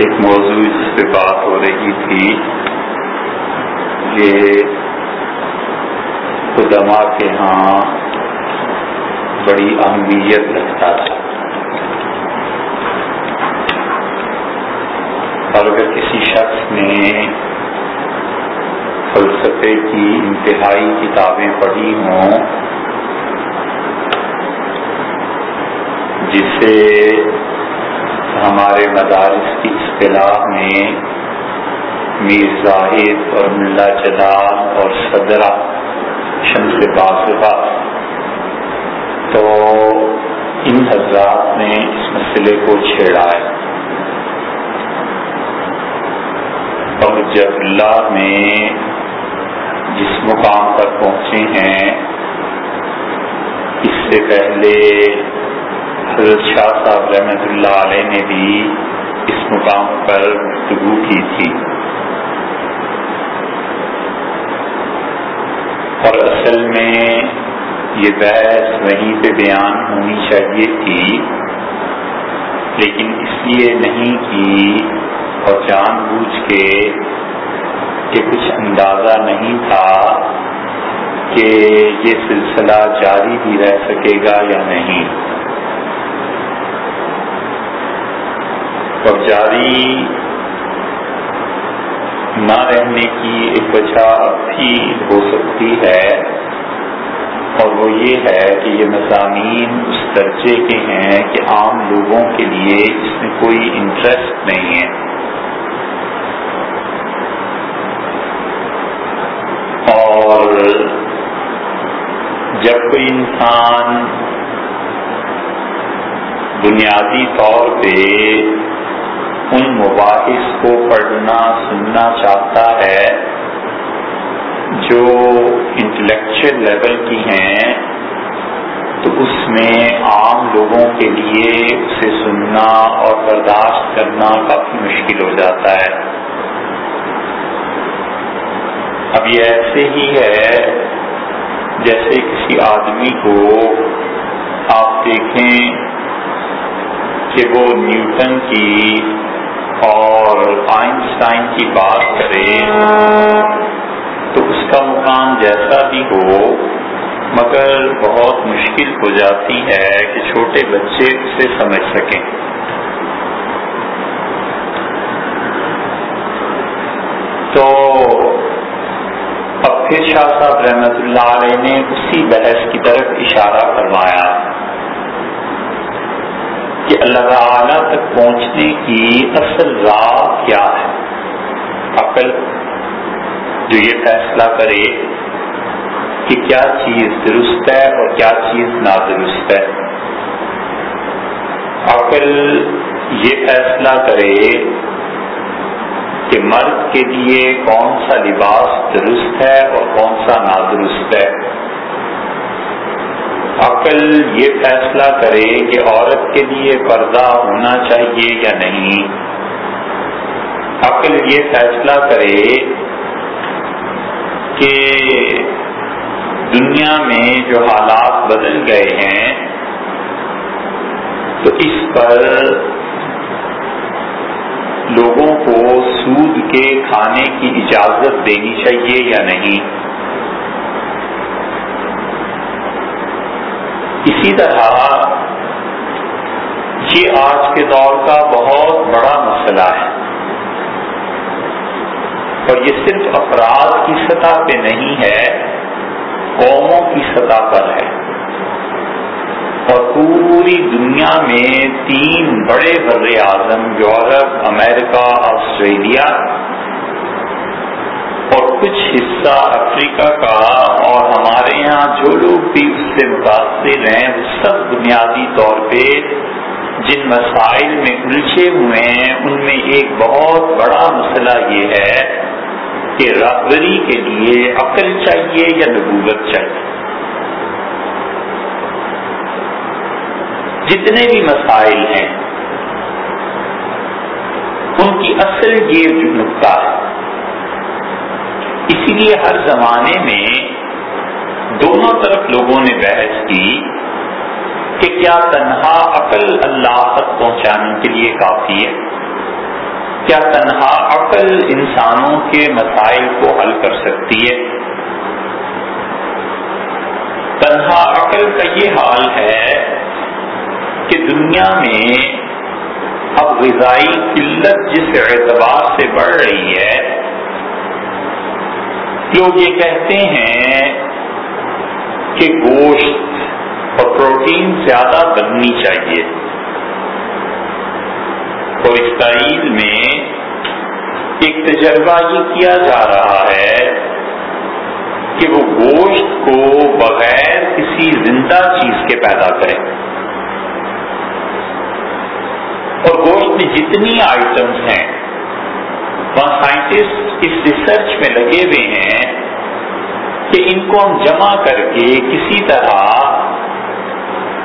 ایک موضوع جس پہ بات ہو رہی تھی یہ قدما کے ہاں بڑی اہمیت رکھتا تھا اور اگر کسی شخص نے فلسفے کی انتہائی کتابیں پڑھی ہوں جسے ہمارے مدارس کی اصطلاح میں میر زاہد اور ملا جلال اور صدرہ شمس باسفہ تو ان حضرات نے اس مسئلے کو چھیڑا ہے۔ اور جب اللہ میں جس مقام پر پہنچے ہیں، اس سے پہلے حضرت شاہ صاحب رحمت اللہ علیہ نے بھی اس مقام پر گفتگو کی تھی۔ اور اصل میں یہ بحث وہیں پہ بیان ہونی چاہیے تھی، لیکن اس لیے نہیں کی اور جان بوجھ کے کہ کچھ اندازہ نہیں تھا کہ یہ سلسلہ جاری بھی رہ سکے گا یا نہیں۔ اور جاری نہ رہنے کی ایک وجہ بھی ہو سکتی ہے اور وہ یہ ہے کہ یہ مضامین اس درجے کے ہیں کہ عام لوگوں کے لیے اس میں کوئی انٹرسٹ نہیں ہے۔ اور جب کوئی انسان بنیادی طور پہ ان مباحث کو پڑھنا، سننا چاہتا ہے، جو انٹلیکچل لیول کی ہیں، تو اس میں عام لوگوں کے لیے اسے سننا اور برداشت کرنا کافی مشکل ہو جاتا ہے۔ اب یہ ایسے ہی ہے، جیسے کسی آدمی کو آپ دیکھیں کہ وہ نیوٹن کی اور آئنسٹائن کی بات کرے تو اس کا مقام جیسا بھی ہو، مگر بہت مشکل ہو جاتی ہے کہ چھوٹے بچے اسے سمجھ سکیں۔ تو اب پھر شاہ صاحب رحمت اللہ علیہ نے اسی بحث کی طرف اشارہ کروایا کہ اللہ تعالی تک پہنچنے کی اصل راہ کیا ہے؟ عقل جو یہ فیصلہ کرے کہ کیا چیز درست ہے اور کیا چیز نادرست ہے۔ عقل یہ فیصلہ کرے کہ مرد کے لیے کون سا لباس درست ہے اور کون سا نادرست ہے۔ عقل یہ فیصلہ کرے کہ عورت کے لیے پردہ ہونا چاہیے یا نہیں۔ عقل یہ فیصلہ کرے کہ دنیا میں جو حالات بدل گئے ہیں، تو اس پر لوگوں کو سود کے کھانے کی اجازت دینی چاہیے یا نہیں۔ اسی طرح یہ آج کے دور کا بہت بڑا مسئلہ ہے۔ اور یہ صرف افراد کی سطح پہ نہیں ہے، قوموں کی سطح پر ہے۔ اور پوری دنیا میں تین بڑے بر اعظم یورپ امریکہ، آسٹریلیا اور کچھ حصہ افریقہ کا اور ہمارے یہاں جو لوگ بھی اس سے متاثر ہیں، وہ سب بنیادی طور پہ جن مسائل میں الجھے ہوئے ہیں، ان میں ایک بہت بڑا مسئلہ یہ ہے کہ رابری کے لیے عقل چاہیے یا نبوت چاہیے؟ جتنے بھی مسائل ہیں، ان کی اصل یہ نقطہ ہے اسی لیے ہر زمانے میں دونوں طرف لوگوں نے بحث کی کہ کیا تنہا عقل اللہ تک پہنچانے کے لیے کافی ہے؟ کیا تنہا عقل انسانوں کے مسائل کو حل کر سکتی ہے؟ تنہا عقل کا یہ حال ہے کہ دنیا میں اب غذائی قلت جس اعتبار سے بڑھ رہی ہے لوگ یہ کہتے ہیں کہ گوشت اور پروٹین زیادہ بننی چاہیے۔ اور اسرائیل میں ایک تجربہ یہ کیا جا رہا ہے کہ وہ گوشت کو بغیر کسی زندہ چیز کے پیدا کرے۔ اور گوشت میں جتنی آئٹمس ہیں وہاں سائنٹسٹ اس ریسرچ میں لگے ہوئے ہیں کہ ان کو ہم جمع کر کے کسی طرح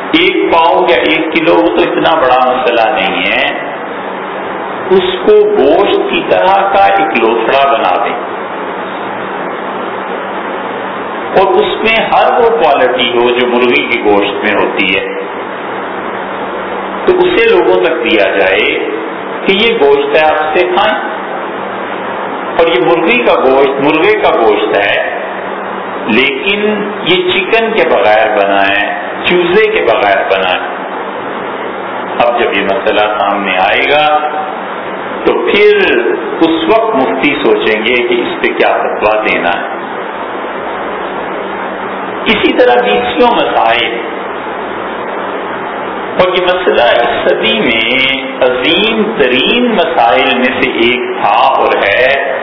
ایک پاؤں یا ایک کلو تو اتنا بڑا مسئلہ نہیں ہے، اس کو گوشت کی طرح کا ایک لوتھڑا بنا دیں۔ اور اس میں ہر وہ کوالٹی ہو جو مرغی کی گوشت میں ہوتی ہے۔ تو اسے لوگوں تک دیا جائے کہ یہ گوشت ہے، آپ سے کھائیں۔ اور یہ مرغی کا گوشت مرغے کا گوشت ہے۔ لیکن یہ چکن کے بغیر بنا ہے چوزے کے بغیر بنا ہے اب جب یہ مسئلہ سامنے آئے گا، تو پھر اس وقت مفتی سوچیں گے کہ اس پہ کیا فتوا دینا ہے۔ اسی طرح بیسوں مسائل۔ اور یہ مسئلہ اس صدی میں عظیم ترین مسائل میں سے ایک تھا اور ہے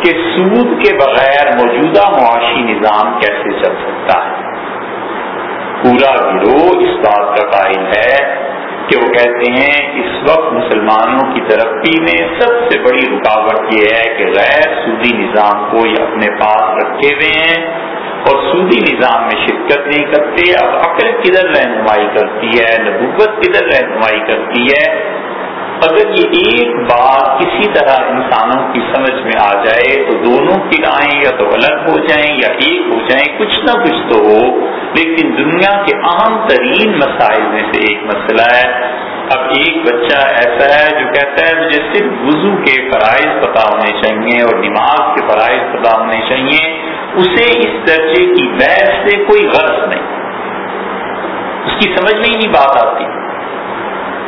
کہ سود کے بغیر موجودہ معاشی نظام کیسے چل سکتا ہے۔ پورا گروہ اس بات کا قائل ہے کہ وہ کہتے ہیں اس وقت مسلمانوں کی ترقی میں سب سے بڑی رکاوٹ یہ ہے کہ غیر سودی نظام کو یہ اپنے پاس رکھے ہوئے ہیں۔ اور سودی نظام میں شرکت نہیں کرتے، اب عقل کدھر رہنمائی کرتی ہے، نبوت کدھر رہنمائی کرتی ہے؟ اگر یہ ایک بات کسی طرح انسانوں کی سمجھ میں آ جائے تو دونوں کرائیں یا تو الگ ہو جائیں یا ایک ہو جائیں، کچھ نہ کچھ تو ہو، لیکن دنیا کے اہم ترین مسائل میں سے ایک مسئلہ ہے۔ اب ایک بچہ ایسا ہے جو کہتا ہے، مجھے صرف وضو کے فرائض پتا ہونے چاہیے اور نماز کے فرائض پتا ہونے چاہیے۔ اسے اس درجے کی بحث سے کوئی غرض نہیں۔ اس کی سمجھ میں ہی نہیں بات آتی۔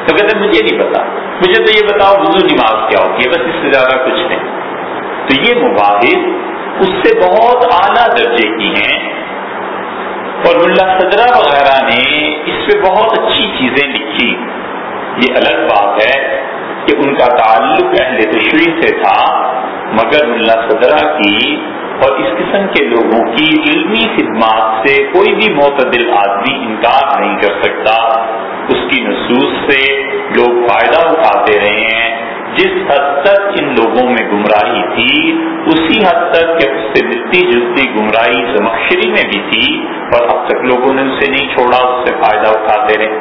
تو کہتے مجھے نہیں پتا۔ مجھے تو یہ بتاؤ وضو نماز کیا ہوتی ہے؟ بس اس سے زیادہ کچھ نہیں۔ تو یہ مباحث اس سے بہت اعلیٰ درجے کی ہیں۔ اور ملا صدرہ وغیرہ نے اس پہ بہت اچھی چیزیں لکھی۔ یہ الگ بات ہے۔ کہ ان کا تعلق اہل تشریح سے تھا، مگر ملا صدرہ کی اور اس قسم کے لوگوں کی علمی خدمات سے کوئی بھی معتدل آدمی انکار نہیں کر سکتا۔ اس کی نصوص سے لوگ فائدہ اٹھاتے رہے ہیں۔ جس حد تک ان لوگوں میں گمراہی تھی، اسی حد تک کہ اس سے ملتی جلتی گمراہی زمخشری میں بھی تھی، اور اب تک لوگوں نے اسے نہیں چھوڑا، اس سے فائدہ اٹھاتے رہے۔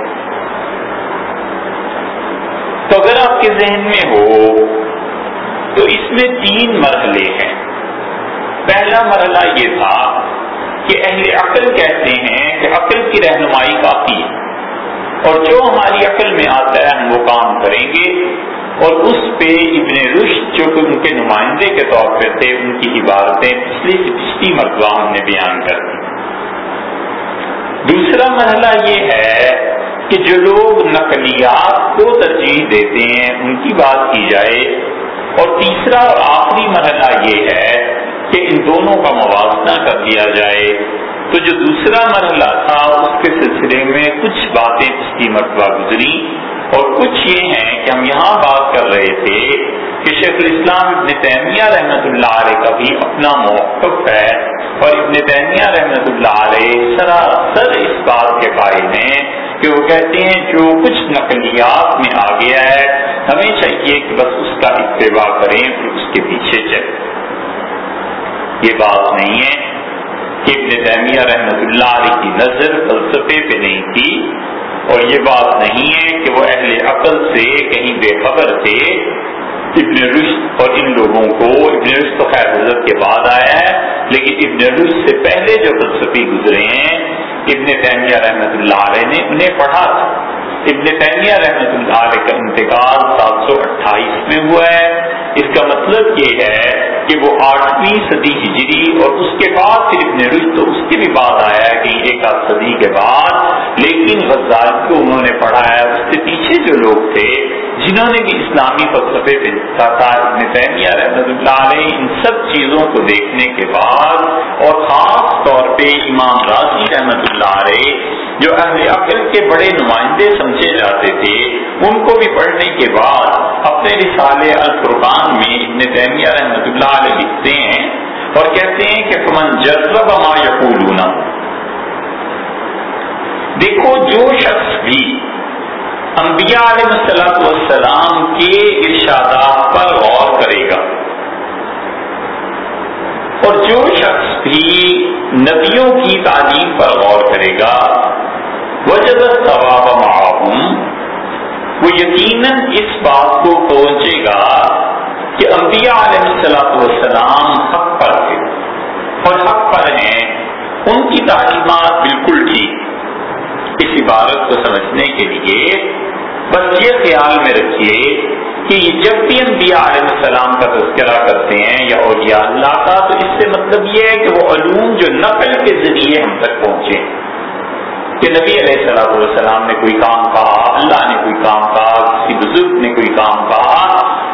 تو اگر آپ کے ذہن میں ہو تو اس میں تین مرحلے ہیں۔ پہلا مرحلہ یہ تھا کہ اہل عقل کہتے ہیں کہ عقل کی رہنمائی کافی ہے اور جو ہماری عقل میں آتا ہے ہم وہ کام کریں گے اور اس پہ ابن رشد جو کہ ان کے نمائندے کے طور پہ تھے، ان کی عبارتیں پچھلی سے پچھلی مرتبہ ہم نے بیان کر دی۔ دوسرا مرحلہ یہ ہے کہ جو لوگ نقلیات کو ترجیح دیتے ہیں، ان کی بات کی جائے۔ اور تیسرا اور آخری مرحلہ یہ ہے کہ ان دونوں کا موازنہ کر دیا جائے۔ تو جو دوسرا مرحلہ تھا، اس کے سلسلے میں کچھ باتیں اس کی مرتبہ گزری اور کچھ یہ ہیں کہ ہم یہاں بات کر رہے تھے کہ شیخ الاسلام ابن تیمیہ رحمۃ اللہ علیہ کا بھی اپنا موقف ہے۔ اور ابن تیمیہ رحمۃ اللہ علیہ سراسر اس بات کے قائل ہیں کہ وہ کہتے ہیں جو کچھ نقلیات میں آ گیا ہے، ہمیں چاہیے کہ بس اس کا اتباع کریں پھر اس کے پیچھے چلیں۔ یہ بات نہیں ہے کہ ابن تیمیہ رحمت اللہ علیہ کی نظر فلسفے پہ نہیں تھی، اور یہ بات نہیں ہے کہ وہ اہل عقل سے کہیں بے خبر تھے۔ ابن رشد اور ان لوگوں کو، ابن رشد تو خیر حضرت کے بعد آیا ہے، لیکن ابن رشد سے پہلے جو فلسفی گزرے ہیں ابن تیمیہ رحمت اللہ علیہ نے انہیں پڑھا تھا۔ ابن تیمیہ رحمت اللہ علیہ کا انتقال سات سو اٹھائیس میں ہوا ہے۔ اس کا مطلب یہ ہے کہ وہ آٹھویں صدی ہجری اور اس کے بعد پھر ابن رشد، تو اس کی بھی بات آیا ہے کہ ایک آدھ صدی کے بعد۔ لیکن غزال کو انہوں نے پڑھایا اس سے پیچھے جو لوگ تھے جنہوں نے بھی اسلامی فلسفے پہ تھا ابن تیمیہ رحمت اللہ علیہ ان سب چیزوں کو دیکھنے کے بعد، اور خاص طور پہ امام راضی رحمت اللہ علیہ، جو اہل عقل کے بڑے نمائندے سمجھے جاتے تھے، ان کو بھی پڑھنے کے بعد اپنے رسالے القربان میں ابن تیمیہ رحمت اللہ علیہ لکھتے ہیں، اور کہتے ہیں کہ فمن جذب ما یقولون۔ دیکھو جو شخص بھی انبیاء علیہ والسلام کے ارشادات پر غور کرے گا۔ اور جو شخص بھی نبیوں کی تعلیم پر غور کرے گا، وجد ثواب معاہم وہ یقیناً اس بات کو پہنچے گا کہ انبیاء علیہ السلام والسلام حق پر تھے۔ اور حق پر ہیں، ان کی تعلیمات بالکل ٹھیک۔ اس عبارت کو سمجھنے کے لیے بس یہ خیال میں رکھیے کہ جب بھی انبیاء علیہ السلام کا تذکرہ کرتے ہیں یا اولیاء اللہ کا، تو اس سے مطلب یہ ہے کہ وہ علوم جو نقل کے ذریعے ہم تک پہنچے کہ نبی علیہ السلام والسلام نے کوئی کام کہا، اللہ نے کوئی کام کہا، کسی بزرگ نے کوئی کام کہا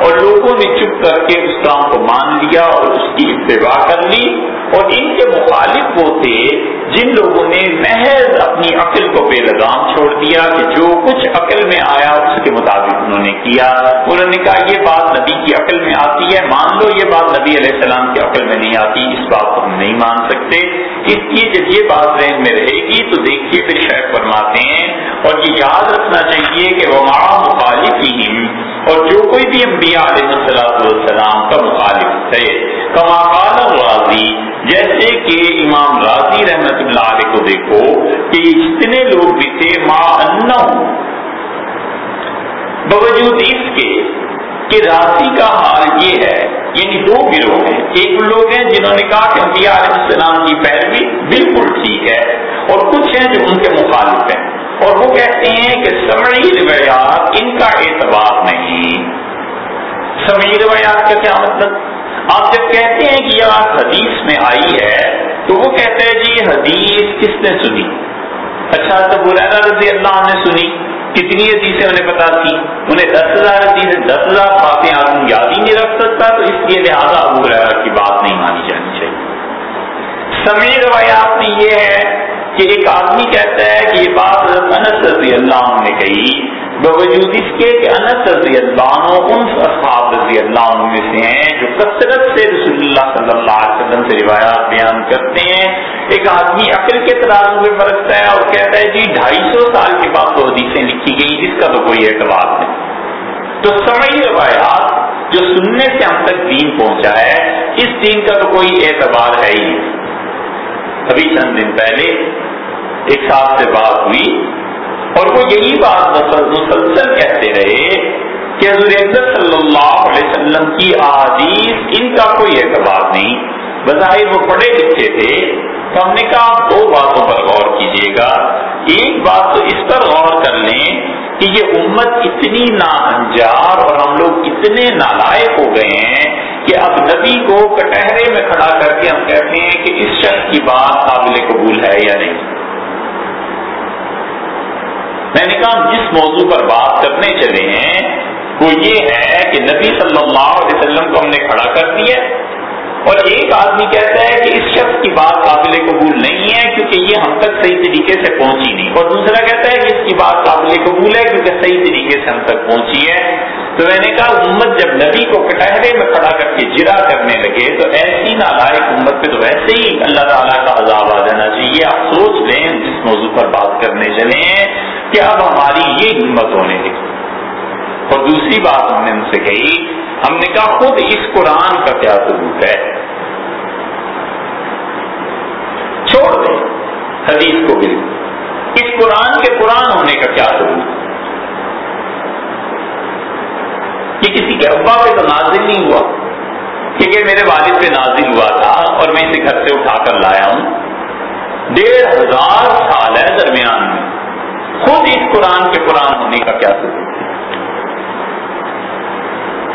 اور لوگوں نے چپ کر کے اس کام کو مان لیا اور اس کی اتباع کر لی اور ان کے مخالف وہ تھے جن لوگوں نے محض اپنی عقل کو بے لگام چھوڑ دیا کہ جو کچھ عقل میں آیا اس کے مطابق انہوں نے کیا۔ انہوں نے کہا، یہ بات نبی کی عقل میں آتی ہے۔ مان لو یہ بات نبی علیہ السلام کی عقل میں نہیں آتی، اس بات کو ہم نہیں مان سکتے۔ اس لیے جب یہ بات ذہن میں رہے گی تو دیکھیے پھر شیخ فرماتے ہیں اور یہ یاد رکھنا چاہیے کہ وہ ماں مخالف ہی اور جو کوئی بھی انبیاء علیہ السلام کا مخالف تھے، کما قال راضی جیسے کہ امام راضی رحمت اللہ علیہ کو دیکھو کہ جتنے لوگ بھی تھے ماں ان باوجود اس کے کہ راضی کا حال یہ ہے یعنی دو گروہ ہیں، ایک لوگ ہیں جنہوں نے کہا کہ انبیاء علیہ السلام کی پیروی بالکل ٹھیک ہے اور کچھ ہیں جو ان کے مخالف ہیں۔ اور وہ کہتے ہیں کہ سمعی روایات ان کا اعتبار نہیں۔ سمعی روایات کا کیا مطلب؟ آپ جب کہتے ہیں کہ یہ بات حدیث میں آئی ہے، تو وہ کہتے ہیں جی حدیث کس نے سنی؟ اچھا تو برینا رضی اللہ نے سنی۔ کتنی حدیثیں انہیں پتا تھی انہیں دس ہزار حدیث دس ہزار باتیں آدمی یاد ہی نہیں رکھ سکتا، تو اس لیے لہٰذا ابو ریرا کی بات نہیں مانی جانی چاہیے۔ سمی روایات میں یہ ہے کہ ایک آدمی کہتا ہے کہ یہ بات انس رضی اللہ عنہ نے کہی، باوجود اس کے کہ انس رضی اللہ عنہ ان اصحاب رضی اللہ عنہ میں سے ہیں، جو کثرت سے رسول اللہ صلی اللہ علیہ وسلم سے روایات بیان کرتے ہیں۔ ایک آدمی عقل کے ترازو میں برتتا ہے اور کہتا ہے جی ڈھائی سو سال کے بعد تو حدیثیں لکھی گئی، جس کا تو کوئی اعتبار نہیں۔ تو سمعی روایات جو سننے سے ہم تک دین پہنچا ہے، اس دین کا تو کوئی اعتبار ہے ہی ابھی چند دن پہلے ایک ساتھ سے بات ہوئی اور وہ یہی بات مسلسل کہتے رہے کہ حضور صلی اللہ علیہ وسلم کی احادیث ان کا کوئی اعتبار نہیں۔ بظاہر وہ پڑھے لکھے تھے۔ تو ہم نے کہا آپ دو باتوں پر غور کیجیے گا۔ ایک بات تو اس پر غور کر لیں کہ یہ امت اتنی نا انجار اور ہم لوگ اتنے نالائق ہو گئے ہیں کہ اب نبی کو کٹہرے میں کھڑا کر کے ہم کہتے ہیں کہ اس شخص کی بات قابل قبول ہے یا نہیں۔ میں نے کہا جس موضوع پر بات کرنے چلے ہیں، وہ یہ ہے کہ نبی صلی اللہ علیہ وسلم کو ہم نے کھڑا کر دیا اور ایک آدمی کہتا ہے کہ اس شخص کی بات قابل قبول نہیں ہے کیونکہ یہ ہم تک صحیح طریقے سے پہنچی نہیں۔ اور دوسرا کہتا ہے کہ اس کی بات قابل قبول ہے کیونکہ صحیح طریقے سے ہم تک پہنچی ہے۔ تو میں نے کہا، امت جب نبی کو کٹہرے میں کھڑا کر کے جرا کرنے لگے، تو ایسی نالائق امت پہ تو ویسے ہی اللہ تعالیٰ کا عذاب آ جانا چاہیے۔ آپ سوچ لیں جس موضوع پر بات کرنے چلے کہ اب ہماری یہ ہمت ہونے لگی۔ اور دوسری بات ہم نے ان سے کہی، ہم نے کہا، خود اس قرآن کا کیا ثبوت ہے؟ چھوڑ دیں، حدیث کو بھی۔ اس قرآن کے قرآن ہونے کا کیا ثبوت یہ ابا پہ تو نازل نہیں ہوا، کیونکہ میرے والد پہ نازل ہوا تھا اور میں اسے گھر سے اٹھا کر لایا ہوں۔ ڈیڑھ ہزار سال ہے درمیان میں۔ خود اس قرآن کے قرآن ہونے کا کیا ثبوت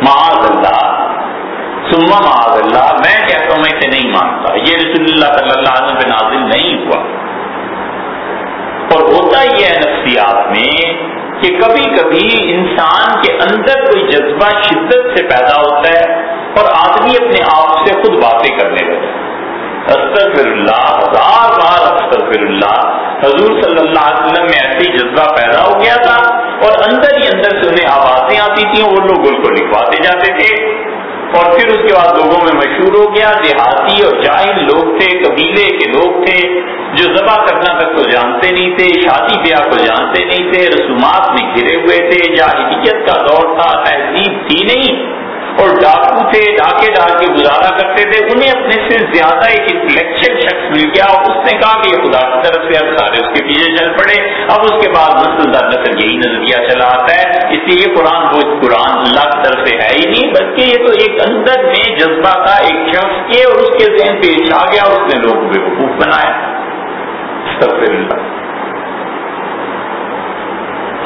معاذ اللہ۔ سما معاذ اللہ۔ میں کہتا ہوں میں اسے نہیں مانتا۔ یہ رسول اللہ صلی اللہ علیہ وسلم پہ نازل نہیں ہوا۔ اور ہوتا یہ ہے نفسیات میں کہ کبھی کبھی انسان کے اندر کوئی جذبہ، شدت سے پیدا ہوتا ہے اور آدمی اپنے آپ سے خود باتیں کرنے لگتا ہے۔ استغفر اللہ ہزار بار استغفر اللہ حضور صلی اللہ علیہ وسلم میں ایسی جذبہ پیدا ہو گیا تھا اور اندر ہی اندر سے انہیں آوازیں آتی تھیں وہ لوگ ان کو لکھواتے جاتے تھے۔ اور پھر اس کے بعد لوگوں میں مشہور ہو گیا، دیہاتی اور جاہل لوگ تھے، قبیلے کے لوگ تھے، جو ذبح کرنا تک کو جانتے نہیں تھے، شادی بیاہ کو جانتے نہیں تھے، رسومات میں گھرے ہوئے تھے، جاہلیت کا دور تھا، تہذیب تھی نہیں۔ اور ڈاکو تھے، ڈاکے ڈال کے گزارا کرتے تھے، انہیں اپنے سے زیادہ ایک انٹلیکچل شخص مل گیا اور اس نے کہا کہ یہ خدا کی طرف سے اب سارے اس کے پیچھے چل پڑے۔ اب اس کے بعد نسل در نسل یہی نظریہ چلا آتا ہے، اس لیے یہ قرآن وہ قرآن اللہ کی طرف سے ہے ہی نہیں، بلکہ یہ تو ایک اندر میں جذبہ تھا، ایک شخص کے اور اس کے ذہن پیش آ گیا، اس نے لوگوں کو وقوف بنایا۔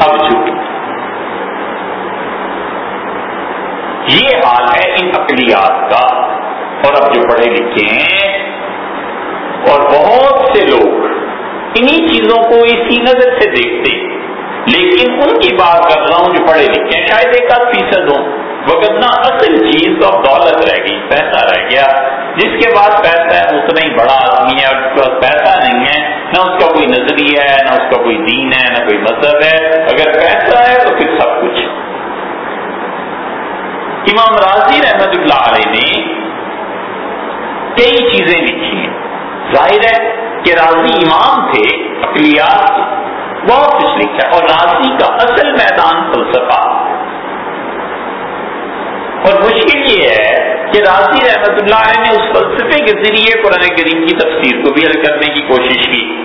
اب چونکہ یہ حال ہے ان اقلیات کا۔ اور اب جو پڑھے لکھے ہیں، اور بہت سے لوگ انہی چیزوں کو اسی نظر سے دیکھتے لیکن ان کی بات کر رہا ہوں جو پڑھے لکھے ہیں، شاید ایک آدھ فیصد ہوں۔ وغیرہ اصل چیز تو اب دولت رہ گئی، پیسہ رہ گیا۔ جس کے بعد پیسہ ہے، اتنا ہی بڑا آدمی ہے اس کے پاس پیسہ نہیں ہے۔ نہ اس کا کوئی نظریہ ہے، نہ اس کا کوئی دین ہے، نہ کوئی مذہب ہے۔ اگر پیسہ ہے تو پھر سب کچھ امام راضی رحمت اللہ علیہ نے کئی چیزیں لکھی ہیں۔ ظاہر ہے کہ راضی امام تھے، اقلیات بہت کچھ لکھا ہے اور راضی کا اصل میدان فلسفہ۔ اور مشکل یہ ہے کہ راضی رحمت اللہ علیہ نے اس فلسفے کے ذریعے قرآن کریم کی تفسیر کو بھی حل کرنے کی کوشش کی۔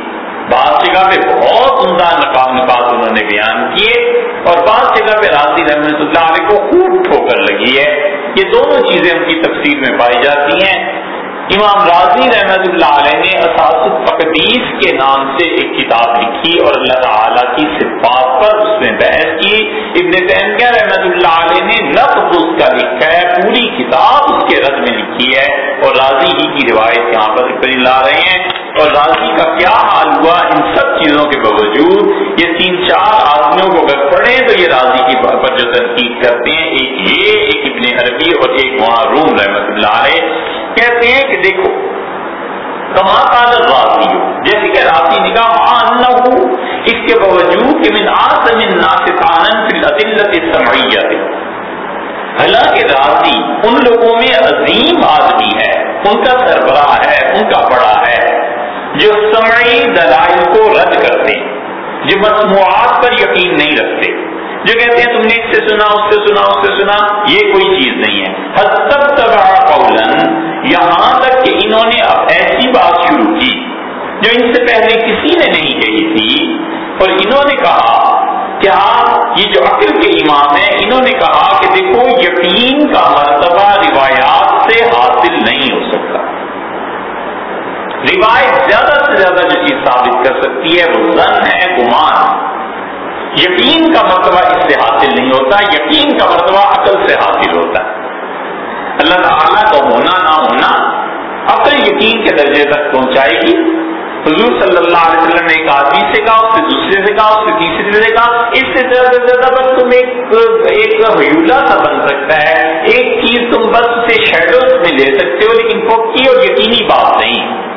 بعض جگہ پہ بہت عمدہ نقاب نقاب انہوں نے بیان کیے اور بعض جگہ پہ راضی رحمت اللہ علیہ کو خوب ٹھوکر لگی ہے، یہ دونوں چیزیں ان کی تفسیر میں پائی جاتی ہیں۔ امام راضی رحمت اللہ علیہ نے اساس الفقدیس کے نام سے ایک کتاب لکھی اور اللہ تعالیٰ کی صفات پر اس میں بحث کی۔ ابن تیمیہ رحمت اللہ علیہ نے لفظ اس کا لکھا ہے، پوری کتاب اس کے رد میں لکھی ہے اور راضی ہی کی روایت یہاں پر لا رہے ہیں۔ اور راضی کا کیا حال ہوا ان سب چیزوں کے باوجود یہ تین چار آدمیوں کو اگر پڑھیں تو یہ راضی کی پر جو تنقید کرتے ہیں، ایک یہ، ایک ابن عربی اور ایک وہاں روم رحمت اللہ علیہ، کہتے ہیں کہ دیکھو، کما کادر راضی ہو جیسے کہ راضی نگاہ مان نہ ہو اس کے باوجود کہ من آسم ناسطان فی الادلت سمعیت حالانکہ راضی ان لوگوں میں عظیم آدمی ہے، ان کا سربراہ ہے، ان کا بڑا ہے۔ جو سمعی دلائل کو رد کرتے جو مصنوعات پر یقین نہیں رکھتے۔ جو کہتے ہیں، تم نے اس سے سنا، اس سے سنا، اس سے سنا، یہ کوئی چیز نہیں ہے۔ حد تک قولن یہاں تک کہ انہوں نے اب ایسی بات شروع کی، جو ان سے پہلے کسی نے نہیں کہی تھی۔ اور انہوں نے کہا کیا ہاں، یہ جو عقل کے امام ہیں، انہوں نے کہا کہ دیکھو، یقین کا مرتبہ روایات سے حاصل نہیں ہو سکتا۔ روایت زیادہ سے زیادہ جو چیز ثابت کر سکتی ہے، وہ زن ہے، گمان یقین کا مرتبہ اس سے حاصل نہیں ہوتا، یقین کا مرتبہ عقل سے حاصل ہوتا ہے۔ اللہ تعالیٰ کا ہونا نہ ہونا عقل یقین کے درجے تک پہنچائے گی۔ حضور صلی اللہ علیہ وسلم نے ایک آدمی سے کہا، اس سے دوسرے سے کہا، اس سے تیسرے سے کہا۔ اس سے زیادہ سے زیادہ بس تم ایک ایک حیولہ سا بن سکتا ہے۔ ایک چیز تم بس اسے شیڈوز میں لے سکتے ہو، لیکن پکی اور یقینی بات نہیں۔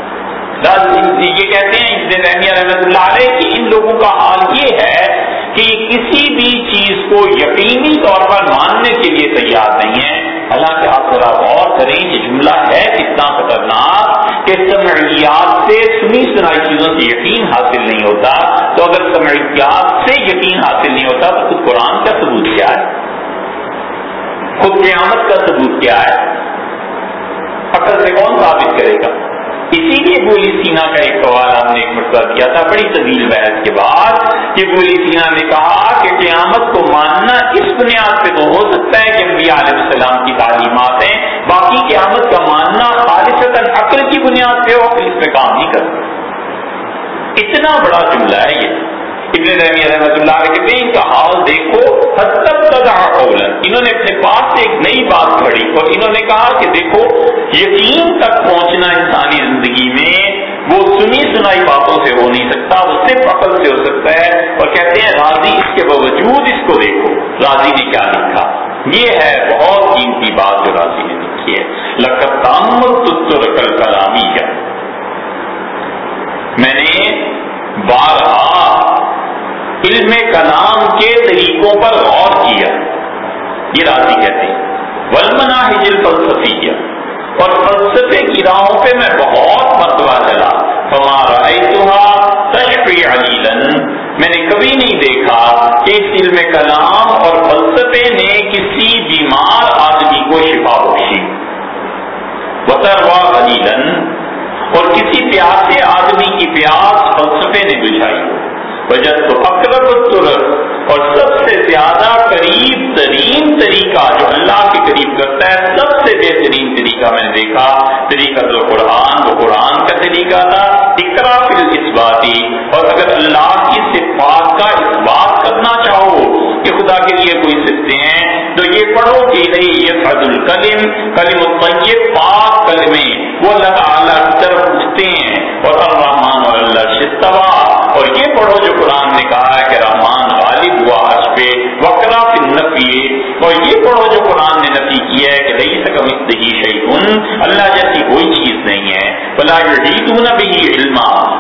یہ کہتے ہیں رحمیہ رحمت اللہ علیہ کہ ان لوگوں کا حال یہ ہے کہ کسی بھی چیز کو یقینی طور پر ماننے کے لیے تیار نہیں ہے حالانکہ آپ ذرا غور کریں یہ جملہ ہے کتنا خطرناک کہ سمعیات سے سنی سنائی چیزوں سے یقین حاصل نہیں ہوتا۔ تو اگر سمعیات سے یقین حاصل نہیں ہوتا تو خود قرآن کا ثبوت کیا ہے؟ خود قیامت کا ثبوت کیا ہے؟ فخر سے کون ثابت کرے گا؟ اسی لیے بولی سینا کا ایک سوال ہم نے ایک مرتبہ کیا تھا، بڑی طویل بحث کے بعد کہ بولی سینا نے کہا کہ قیامت کو ماننا اس بنیاد پہ تو ہو سکتا ہے کہ انبیاء علیہ السلام کی تعلیمات ہیں، باقی قیامت کا ماننا خالصتا عقل کی بنیاد پہ ہو اس پہ کام نہیں کر اتنا بڑا جملہ ہے یہ۔ ابن رحمی رحمۃ اللہ علیہ کہتے ہیں ان کا حال دیکھو انہوں نے اپنے پاس سے ایک نئی بات پڑھی اور انہوں نے کہا کہ دیکھو، یقین تک پہنچنا انسانی زندگی میں وہ سنی سنائی باتوں سے ہو نہیں سکتا، وہ صرف عقل سے ہو سکتا ہے اور کہتے ہیں راضی اس کے باوجود اس کو دیکھو۔ راضی نے کیا لکھا؟ یہ ہے بہت قیمتی بات جو راضی نے لکھی ہے۔ لکتامل کل کلامی میں نے بارہا علم کلام کے طریقوں پر غور کیا۔ یہ راضی کہتے ہیں۔ ولمنا ہجل فلسفی اور فلسفے کی راہوں پہ میں بہت مرتبہ چلا۔ ہمارا تشفی علیلن میں نے کبھی نہیں دیکھا کہ اس علم کلام اور فلسفے نے کسی بیمار آدمی کو شفا بخشی۔ بطروا علیلن اور کسی پیاسے آدمی کی پیاس فلسفے نے بچھائی۔ وجہ تو اکرب الطرق اور سب سے زیادہ قریب ترین طریقہ جو اللہ کے قریب کرتا ہے، سب سے بہترین طریقہ میں نے دیکھا، طریقہ تو قرآن وہ قرآن کا طریقہ تھا اکرا پھر اس باتی اور اگر اللہ کی صفات کا اس بات کرنا چاہو کہ خدا کے لیے کوئی سکتے ہیں، تو یہ پڑھو کہ نہیں یہ فض الکلم، کلم الطیب، پاک کلمے وہ اللہ تعالیٰ کی طرف اٹھتے ہیں۔ اور الرحمان اور اللہ شتوا اور یہ پڑھو جو قرآن نے کہا ہے کہ رحمان غالب ہوا حج پہ وکرا پھر نفی اور یہ پڑھو جو قرآن نے نفی کیا ہے کہ نہیں سکم اتنی شعیون اللہ جیسی کوئی چیز نہیں ہے۔ بلا یحیطون بھی علم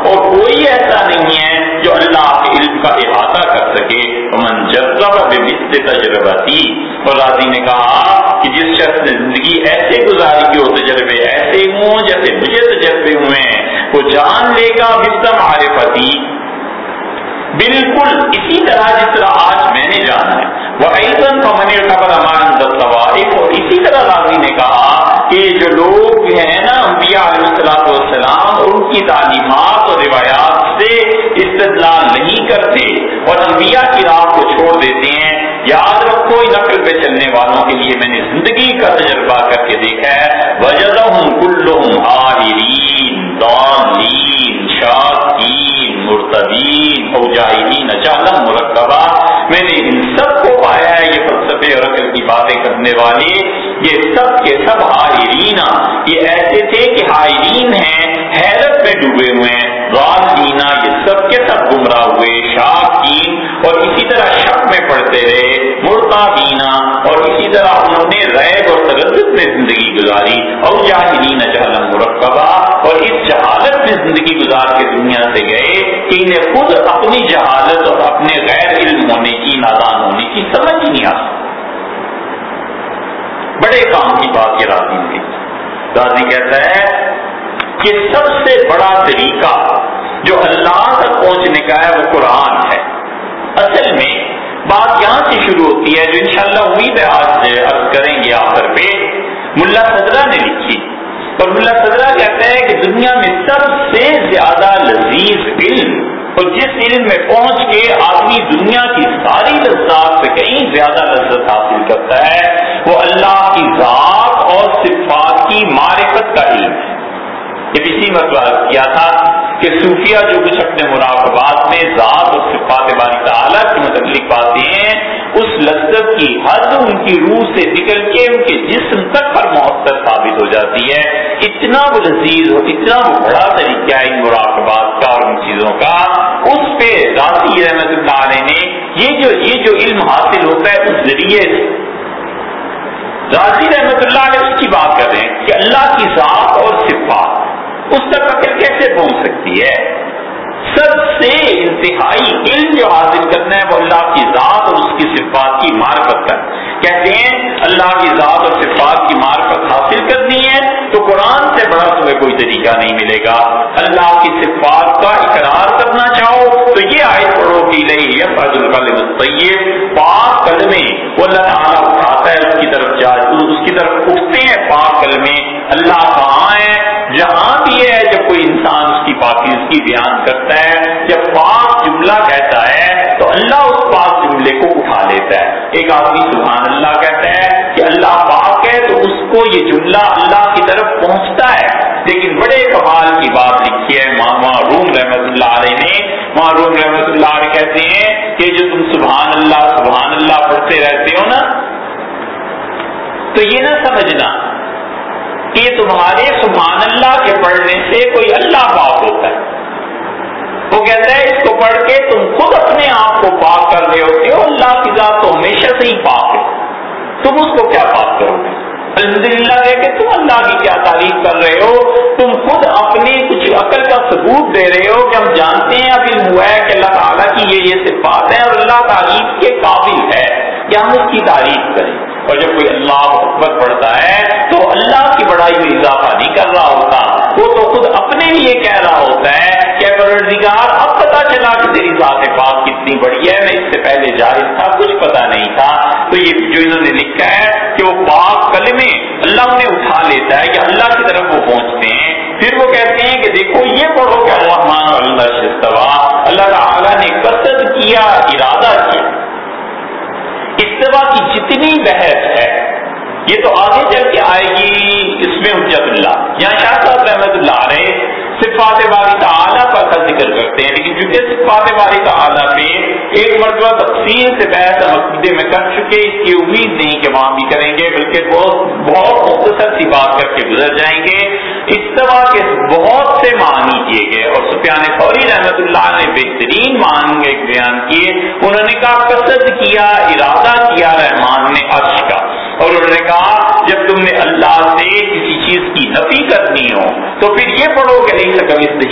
اور کوئی ایسا نہیں ہے جو اللہ کے علم کا احاطہ کر سکے۔ من جذب بمثل تجربتی۔ اور راضی نے کہا کہ جس شخص نے زندگی ایسے گزاری کی ہو، تجربے ایسے ہوں جیسے مجھے تجربے ہوئے ہیں۔ وہ جان لے گا مسلم عارفتی۔ بالکل اسی طرح جس طرح آج میں نے جانا ہے۔ وہ ایسن فمن خبر امان طوائف اور اسی طرح راضی نے کہا کہ جو لوگ ہیں نا انبیاء علیہ السلام والسلام ان کی تعلیمات اور روایات سے استدلال نہیں کرتے اور انبیاء کی راہ کو چھوڑ دیتے ہیں۔ یاد رکھو نقل پہ چلنے والوں کے لیے میں نے زندگی کا تجربہ کر کے دیکھا ہے۔ وجہ ہوں کلو دین شاطین مرتدین اوجاہدین اچانک مرکبہ میں نے ان سب کو پایا ہے، یہ فلسفے اور عقل کی باتیں کرنے والے یہ سب کے سب ہائرین یہ ایسے تھے کہ ہائرین ہیں حیرت میں ڈوبے ہوئے ہیں۔ دینا یہ سب کے سب گمراہ ہوئے۔ شاقین اور اسی طرح شک میں پڑھتے رہے۔ مرتا دینا اور اسی طرح انہوں نے ریب اور تردد میں زندگی گزاری۔ اور جاہدین جہلم مرکبہ۔ اور اس جہالت میں زندگی گزار کے دنیا سے گئے کہ انہیں خود اپنی جہالت اور اپنے غیر علم ہونے کی، نادان ہونے کی سمجھ ہی نہیں آتی۔ بڑے کام کی بات یہ راضی ہوئی۔ راضی کہتا ہے کہ سب سے بڑا طریقہ جو اللہ تک پہنچنے کا ہے وہ قرآن ہے۔ اصل میں بات یہاں سے شروع ہوتی ہے، جو انشاءاللہ امید ہے آج عرض کریں گے آخر پہ، ملا صدرہ نے لکھی۔ اور ملا صدرہ کہتے ہیں کہ دنیا میں سب سے زیادہ لذیذ علم اور جس علم میں پہنچ کے آدمی دنیا کی ساری لذات سے کہیں زیادہ لذت حاصل کرتا ہے، وہ اللہ کی ذات اور صفات کی معرفت کا علم ہے۔ یہ اسی مرتبہ کیا تھا کہ صوفیہ جو کچھ اپنے مراقبات میں ذات اور صفات باری تعالیٰ کے متعلق پاتے ہیں، اس لذت کی حد ان کی روح سے نکل کے ان کے جسم تک پر محبت ثابت ہو جاتی ہے۔ اتنا وہ لذیذ ہو اتنا وہ بڑا طریقہ ہے ان مراقبات کا اور ان چیزوں کا۔ اس پہ ذاتی رحمت اللہ علیہ نے یہ جو یہ جو علم حاصل ہوتا ہے، اس ذریعے سے راضی رحمت اللہ علیہ اس کی بات کر رہے ہیں کہ اللہ کی ذات اور صفات اس تک فکر کیسے پہنچ سکتی ہے؟ سب سے انتہائی علم جو حاصل کرنا ہے وہ اللہ کی ذات اور اس کی صفات کی مارفت کر کہتے ہیں، اللہ کی ذات اور صفات کی مارفت حاصل کرنی ہے تو قرآن سے بڑا تمہیں کوئی طریقہ نہیں ملے گا۔ اللہ کی صفات کا اقرار کرنا چاہو تو یہ آئے پڑھو کی نہیں ہے فض القلم طیب پاک کلمے وہ اللہ تعالیٰ اٹھاتا ہے، اس کی طرف جا اس کی طرف اٹھتے ہیں پاک کلمے۔ اللہ کہاں پاکیزگی بیان کرتا ہے، جب پاک جملہ کہتا ہے، تو اللہ اس پاک جملے کو اٹھا لیتا ہے۔ ایک آدمی سبحان اللہ کہتا ہے کہ اللہ پاک ہے، تو اس کو یہ جملہ اللہ کی طرف پہنچتا ہے۔ لیکن بڑے کمال کی بات لکھی ہے روم رحمت اللہ علیہ نے۔ روم رحمت اللہ علیہ کہتے ہیں کہ جو تم سبحان اللہ سبحان اللہ پڑھتے رہتے ہو نا، تو یہ نہ سمجھنا۔ کہ تمہارے سبحان اللہ کے پڑھنے سے کوئی اللہ پاک ہوتا ہے۔ وہ کہتا ہے، اس کو پڑھ کے تم خود اپنے آپ کو پاک کر رہے ہوتے ہو، اللہ کی ذات تو ہمیشہ سے ہی پاک ہے۔ تم اس کو کیا پاک کرو گے؟ الحمد للہ کہ تم اللہ کی کیا تعریف کر رہے ہو۔ تم خود اپنی کچھ عقل کا ثبوت دے رہے ہو کہ ہم جانتے ہیں، ابھی ہوا ہے کہ اللہ تعالیٰ کی یہ یہ صفات ہیں اور اللہ تعریف کے قابل ہے۔ کہ ہم اس کی تعریف کریں اور جب کوئی اللہ اکبر پڑھتا ہے، تو اللہ کی بڑائی میں اضافہ نہیں کر رہا ہوتا۔ وہ تو خود اپنے لیے کہہ رہا ہوتا ہے کہ پروردگار، اب پتا چلا کہ تیری ذات پاک کتنی بڑی ہے، میں اس سے پہلے جاہل تھا، کچھ پتا نہیں تھا۔ تو یہ جو انہوں نے لکھا ہے کہ وہ پاک کلمے اللہ انہیں اٹھا لیتا ہے کہ اللہ کی طرف وہ پہنچتے ہیں۔ پھر وہ کہتے ہیں کہ دیکھو، یہ پڑھو کہ اللہ مان اللہ شستوا اللہ تعالیٰ نے قصد کیا، ارادہ کیا۔ استوا کی جتنی بحث ہے یہ تو آگے چل کے آئے گی اس میں حجت اللہ۔ یہاں شاہ صاحب رحمت اللہ رہے صفات باری تعالیٰ پر کا ذکر کرتے ہیں، لیکن چونکہ صفات باری تعالیٰ پہ ایک مرتبہ تفصیل سے بحث عقیدے میں کر چکے، اس کی امید نہیں کہ وہاں بھی کریں گے، بلکہ بہت بہت مختصر سی بات کر کے گزر جائیں گے۔ استوا کے بہت سے معنی کیے گئے، اور سفیان فوری رحمت اللہ نے بہترین معنی ایک بیان کیے۔ انہوں نے کہا قصد کیا، ارادہ کیا، رحمان نے عرش کا۔ اور انہوں نے کہا، جب تم نے اللہ سے کسی چیز کی نفی کرنی ہو، تو پھر یہ پڑھو کہ نہیں سکم اس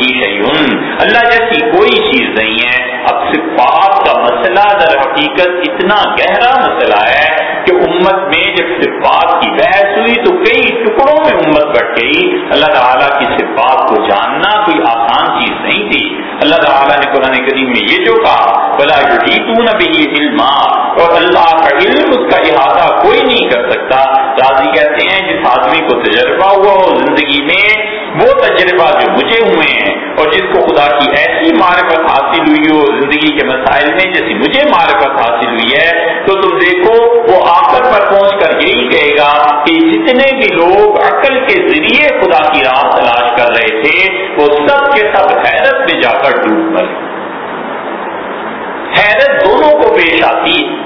اللہ جیسی کوئی چیز نہیں ہے۔ اب صفات کا مسئلہ در حقیقت اتنا گہرا مسئلہ ہے کہ امت میں جب صفات کی بحث ہوئی تو کئی ٹکڑوں میں امت بٹ گئی۔ اللہ تعالیٰ کی صفات کو جاننا کوئی آسان چیز نہیں تھی۔ اللہ تعالیٰ نے قرآن کریم میں یہ جو کہا بلا تو بھی علما۔ اور اللہ کا علم اس کا احاطہ کوئی نہیں کر سکتا۔ راضی کہتے ہیں، جس آدمی کو تجربہ ہوا ہو زندگی میں وہ تجربہ جو مجھے ہوئے ہیں اور جس کو خدا کی ایسی معرفت حاصل ہوئی ہو زندگی کے مسائل میں، جیسی مجھے معرفت حاصل ہوئی ہے، تو تم دیکھو، وہ آخر پر پہنچ کر یہی کہے گا کہ جتنے بھی لوگ عقل کے ذریعے خدا کی راہ تلاش کر رہے تھے، وہ سب کے سب حیرت میں جا کر ڈوب مرے حیرت دونوں کو پیش آتی ہے۔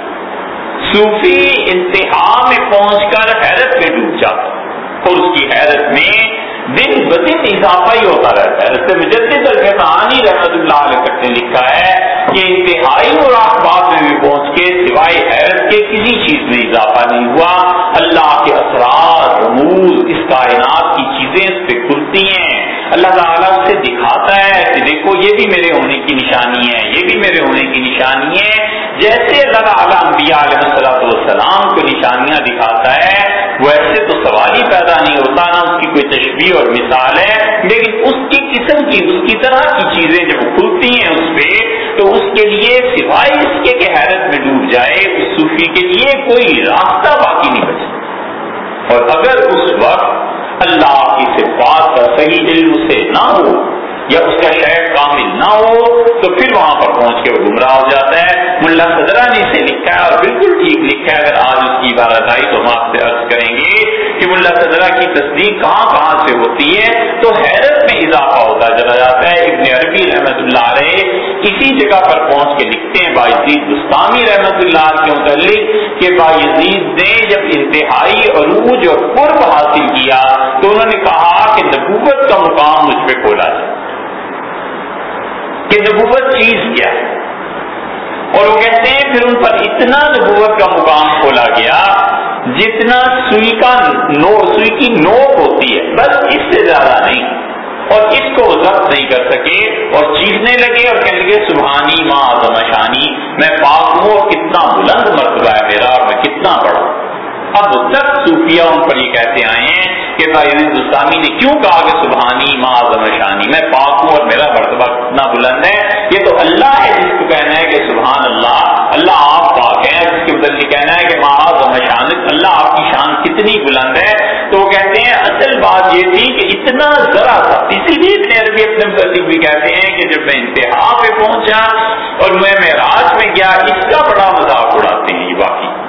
صوفی انتہا میں پہنچ کر حیرت میں ڈوب جاتا اور اس کی حیرت میں دن بدن اضافہ ہی ہوتا رہتا ہے۔ اس سے مجدد الفانی رحمت اللہ علیہ نے لکھا ہے کہ انتہائی مراقبات میں بھی پہنچ کے سوائے حیرت کے کسی چیز میں اضافہ نہیں ہوا۔ اللہ کے اثرات رموز، اس کائنات کی چیزیں اس پہ اللہ تعالیٰ سے دکھاتا ہے کہ دیکھو یہ بھی میرے ہونے کی نشانی ہے، یہ بھی میرے ہونے کی نشانی ہے۔ جیسے اللہ تعالیٰ انبیاء علیہ السلام والسلام کو نشانیاں دکھاتا ہے ویسے تو سوال ہی پیدا نہیں ہوتا نا اس کی کوئی تشبیح اور مثال ہے، لیکن اس کی قسم کی، اس کی طرح کی چیزیں جب کھلتی ہیں اس پہ، تو اس کے لیے سوائے اس کے کہ حیرت میں ڈوب جائے، اس صوفی کے لیے کوئی راستہ باقی نہیں بچتا۔ اور اگر اس وقت اللہ کی صفات کا صحیح علم سے نہ ہو یا اس کا شہر کامل نہ ہو، تو پھر وہاں پر پہنچ کے وہ گمراہ ہو جاتا ہے۔ ملا صدرانی نے لکھا ہے اور بالکل ٹھیک لکھا ہے۔ اگر آج اس کی عبارت آئی تو ہم آپ سے عرض کریں گے۔ کہ ملا صدرہ کی تصدیق کہاں کہاں سے ہوتی ہے، تو حیرت میں اضافہ ہوتا چلا جاتا ہے، ابن عربی رحمت اللہ علیہ اسی جگہ پر پہنچ کے لکھتے ہیں باعزید گستامی رحمت اللہ کے متعلق کہ باعزید نے جب انتہائی عروج اور قرب حاصل کیا، تو انہوں نے کہا کہ نبوت کا مقام مجھ پہ کھولا جائے۔ کہ نبوت چیز کیا ہے۔ اور وہ کہتے ہیں، پھر ان پر اتنا نبوت کا مقام کھولا گیا جتنا سوئی کا نو سوئی کی نوک ہوتی ہے، بس اس سے زیادہ نہیں۔ اور اس کو ضبط نہیں کر سکے۔ اور چیزنے لگے اور کہنے لگے، سبحانی ماں آزم شانی، میں پاک ہوں اور کتنا بلند مرتبہ ہے میرا اور میں کتنا بڑا اب تک صوفیہ ان پر یہ کہتے آئے ہیں کہ بھائی یعنی ہندوستانی نے کیوں کہا کہ سبحانی ماں شانی، میں پاک ہوں اور میرا مرتبہ کتنا بلند ہے؟ یہ تو اللہ ہے جس کو کہنا ہے کہ سبحان اللہ اللہ آپ پاک ہے جس کے بدل یہ کہنا ہے کہ ماں شان اللہ بلند ہے تو وہ کہتے ہیں، اصل بات یہ تھی کہ اتنا ذرا تھا اسی لیے اتنے عربی اپنے متعلق بھی کہتے ہیں کہ جب میں انتہا پہ پہنچا اور میں معراج میں گیا، اس کا بڑا مذاق اڑاتے ہیں یہ باقی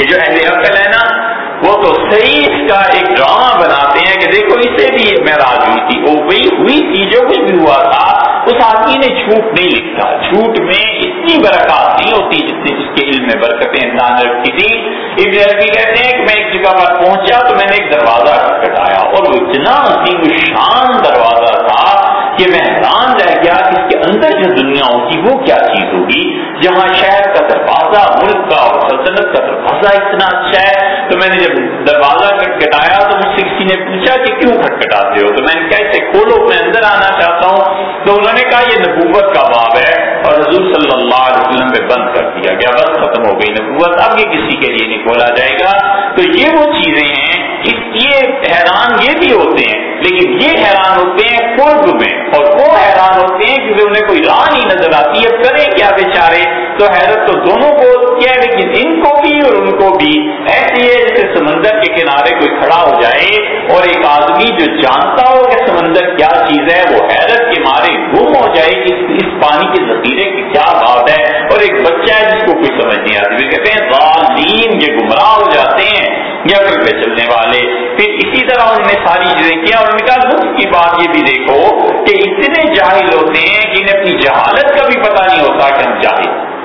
یہ جو اہل عقل ہے نا، وہ تو صحیح اس کا ایک ڈرامہ بناتے ہیں کہ دیکھو، اسے بھی معراج ہوئی تھی۔ وہ وہی ہوئی تھی جو کچھ بھی ہوا تھا۔ اس آدمی نے جھوٹ نہیں لکھا۔ جھوٹ میں اس اتنی برکات نہیں ہوتی جتنی اس کے علم میں برکتیں انسان رکھتی تھی ابن عربی کہتے ہیں کہ میں ایک جگہ پر پہنچا تو میں نے ایک دروازہ کٹایا اور وہ اتنا عظیم شان دروازہ تھا کہ میں حیران رہ گیا۔ اس کے اندر جو دنیا ہوگی وہ کیا چیز ہوگی؟ جہاں شہر کا دروازہ، ملک کا اور سلطنت کا دروازہ اتنا اچھا ہے۔ تو میں نے جب دروازہ کٹکھٹایا تو مجھ سے کسی نے پوچھا کہ کیوں کھٹکھٹاتے ہو؟ تو میں نے کیسے کھولو، میں اندر آنا چاہتا ہوں۔ تو انہوں نے کہا، یہ نبوت کا باب ہے۔ اور حضور صلی اللہ علیہ وسلم میں بند کر دیا گیا، بس ختم ہو گئی نبوت، اب یہ کسی کے لیے نہیں کھولا جائے گا۔ تو یہ وہ چیزیں ہیں یہ حیران یہ بھی ہوتے ہیں، لیکن یہ حیران ہوتے ہیں قرب میں، اور وہ حیران ہوتے ہیں کیونکہ انہیں کوئی راہ نہیں نظر آتی ہے کریں کیا بیچارے؟ تو حیرت تو دونوں کو کیا ہے لیکن ان کو بھی اور ان کو بھی۔ ایسی ہے جیسے سمندر کے کنارے کوئی کھڑا ہو جائے، اور ایک آدمی جو جانتا ہو کہ سمندر کیا چیز ہے، وہ حیرت کے مارے گم ہو جائے کہ اس پانی کے ذخیرے کی کیا بات ہے۔ اور ایک بچہ ہے جس کو کوئی سمجھ نہیں آتی کہتے ہیں ظالین یہ گمراہ ہو جاتے ہیں۔ یا پہ چلنے والے۔ پھر اسی طرح انہوں نے ساری چیزیں کیا انہوں نے کہا دکھ کی بات یہ بھی دیکھو کہ اتنے جاہل ہوتے ہیں کہ انہیں اپنی جہالت کا بھی پتہ نہیں ہوتا کہ ہم جاہل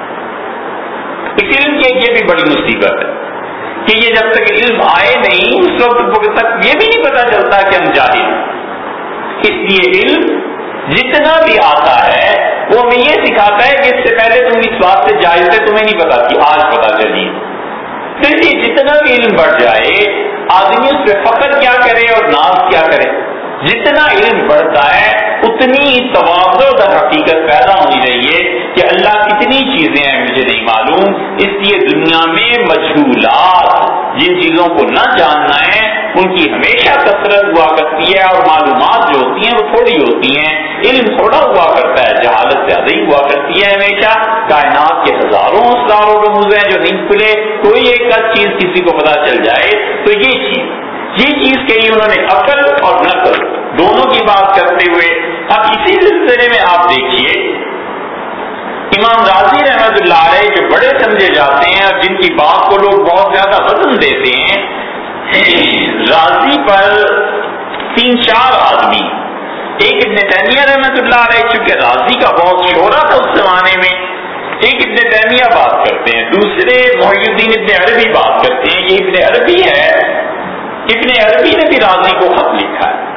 اس علم کی یہ بھی بڑی مصیبت ہے کہ یہ جب تک علم آئے نہیں، اس وقت تک یہ بھی نہیں پتا چلتا کہ ہم جاہل اس لیے علم جتنا بھی آتا ہے، وہ ہمیں یہ سکھاتا ہے کہ اس سے پہلے تم اس بات سے جائز تھے، تمہیں نہیں پتا کہ آج پتا چلی۔ پھر بھی جتنا بھی علم بڑھ جائے، آدمی اس پہ فخر کیا کرے اور ناز کیا کرے؟ جتنا علم بڑھتا ہے، اتنی توازو در حقیقت پیدا ہونی چاہیے کہ اللہ کتنی چیزیں ہیں مجھے نہیں معلوم، اس لیے دنیا میں مشغولات جن چیزوں کو نہ جاننا ہے، ان کی ہمیشہ کثرت ہوا کرتی ہے اور معلومات جو ہوتی ہیں وہ تھوڑی ہوتی ہیں۔ علم تھوڑا ہوا کرتا ہے، جہالت زیادہ ہی ہوا کرتی ہے ہمیشہ۔ کائنات کے ہزاروں ہزاروں رموز ہیں جو نہیں کھلے۔ کوئی ایک چیز کسی کو پتا چل جائے تو یہ چیز یہ چیز کہی انہوں نے عقل اور نقل دونوں کی بات کرتے ہوئے، اب اسی سلسلے میں آپ دیکھیے، امام راضی رحمت اللہ علیہ جو بڑے سمجھے جاتے ہیں اور جن کی بات کو لوگ بہت زیادہ وزن دیتے ہیں راضی پر تین چار آدمی، ایک ابن تیمیہ رحمت اللہ علیہ، چونکہ راضی کا بہت شہرا تھا اس زمانے میں ایک ابن تیمیہ بات کرتے ہیں، دوسرے محی الدین ابن عربی بات کرتے ہیں، یہ ابن عربی ہے۔ ابن عربی نے بھی راضی کو خط لکھا ہے۔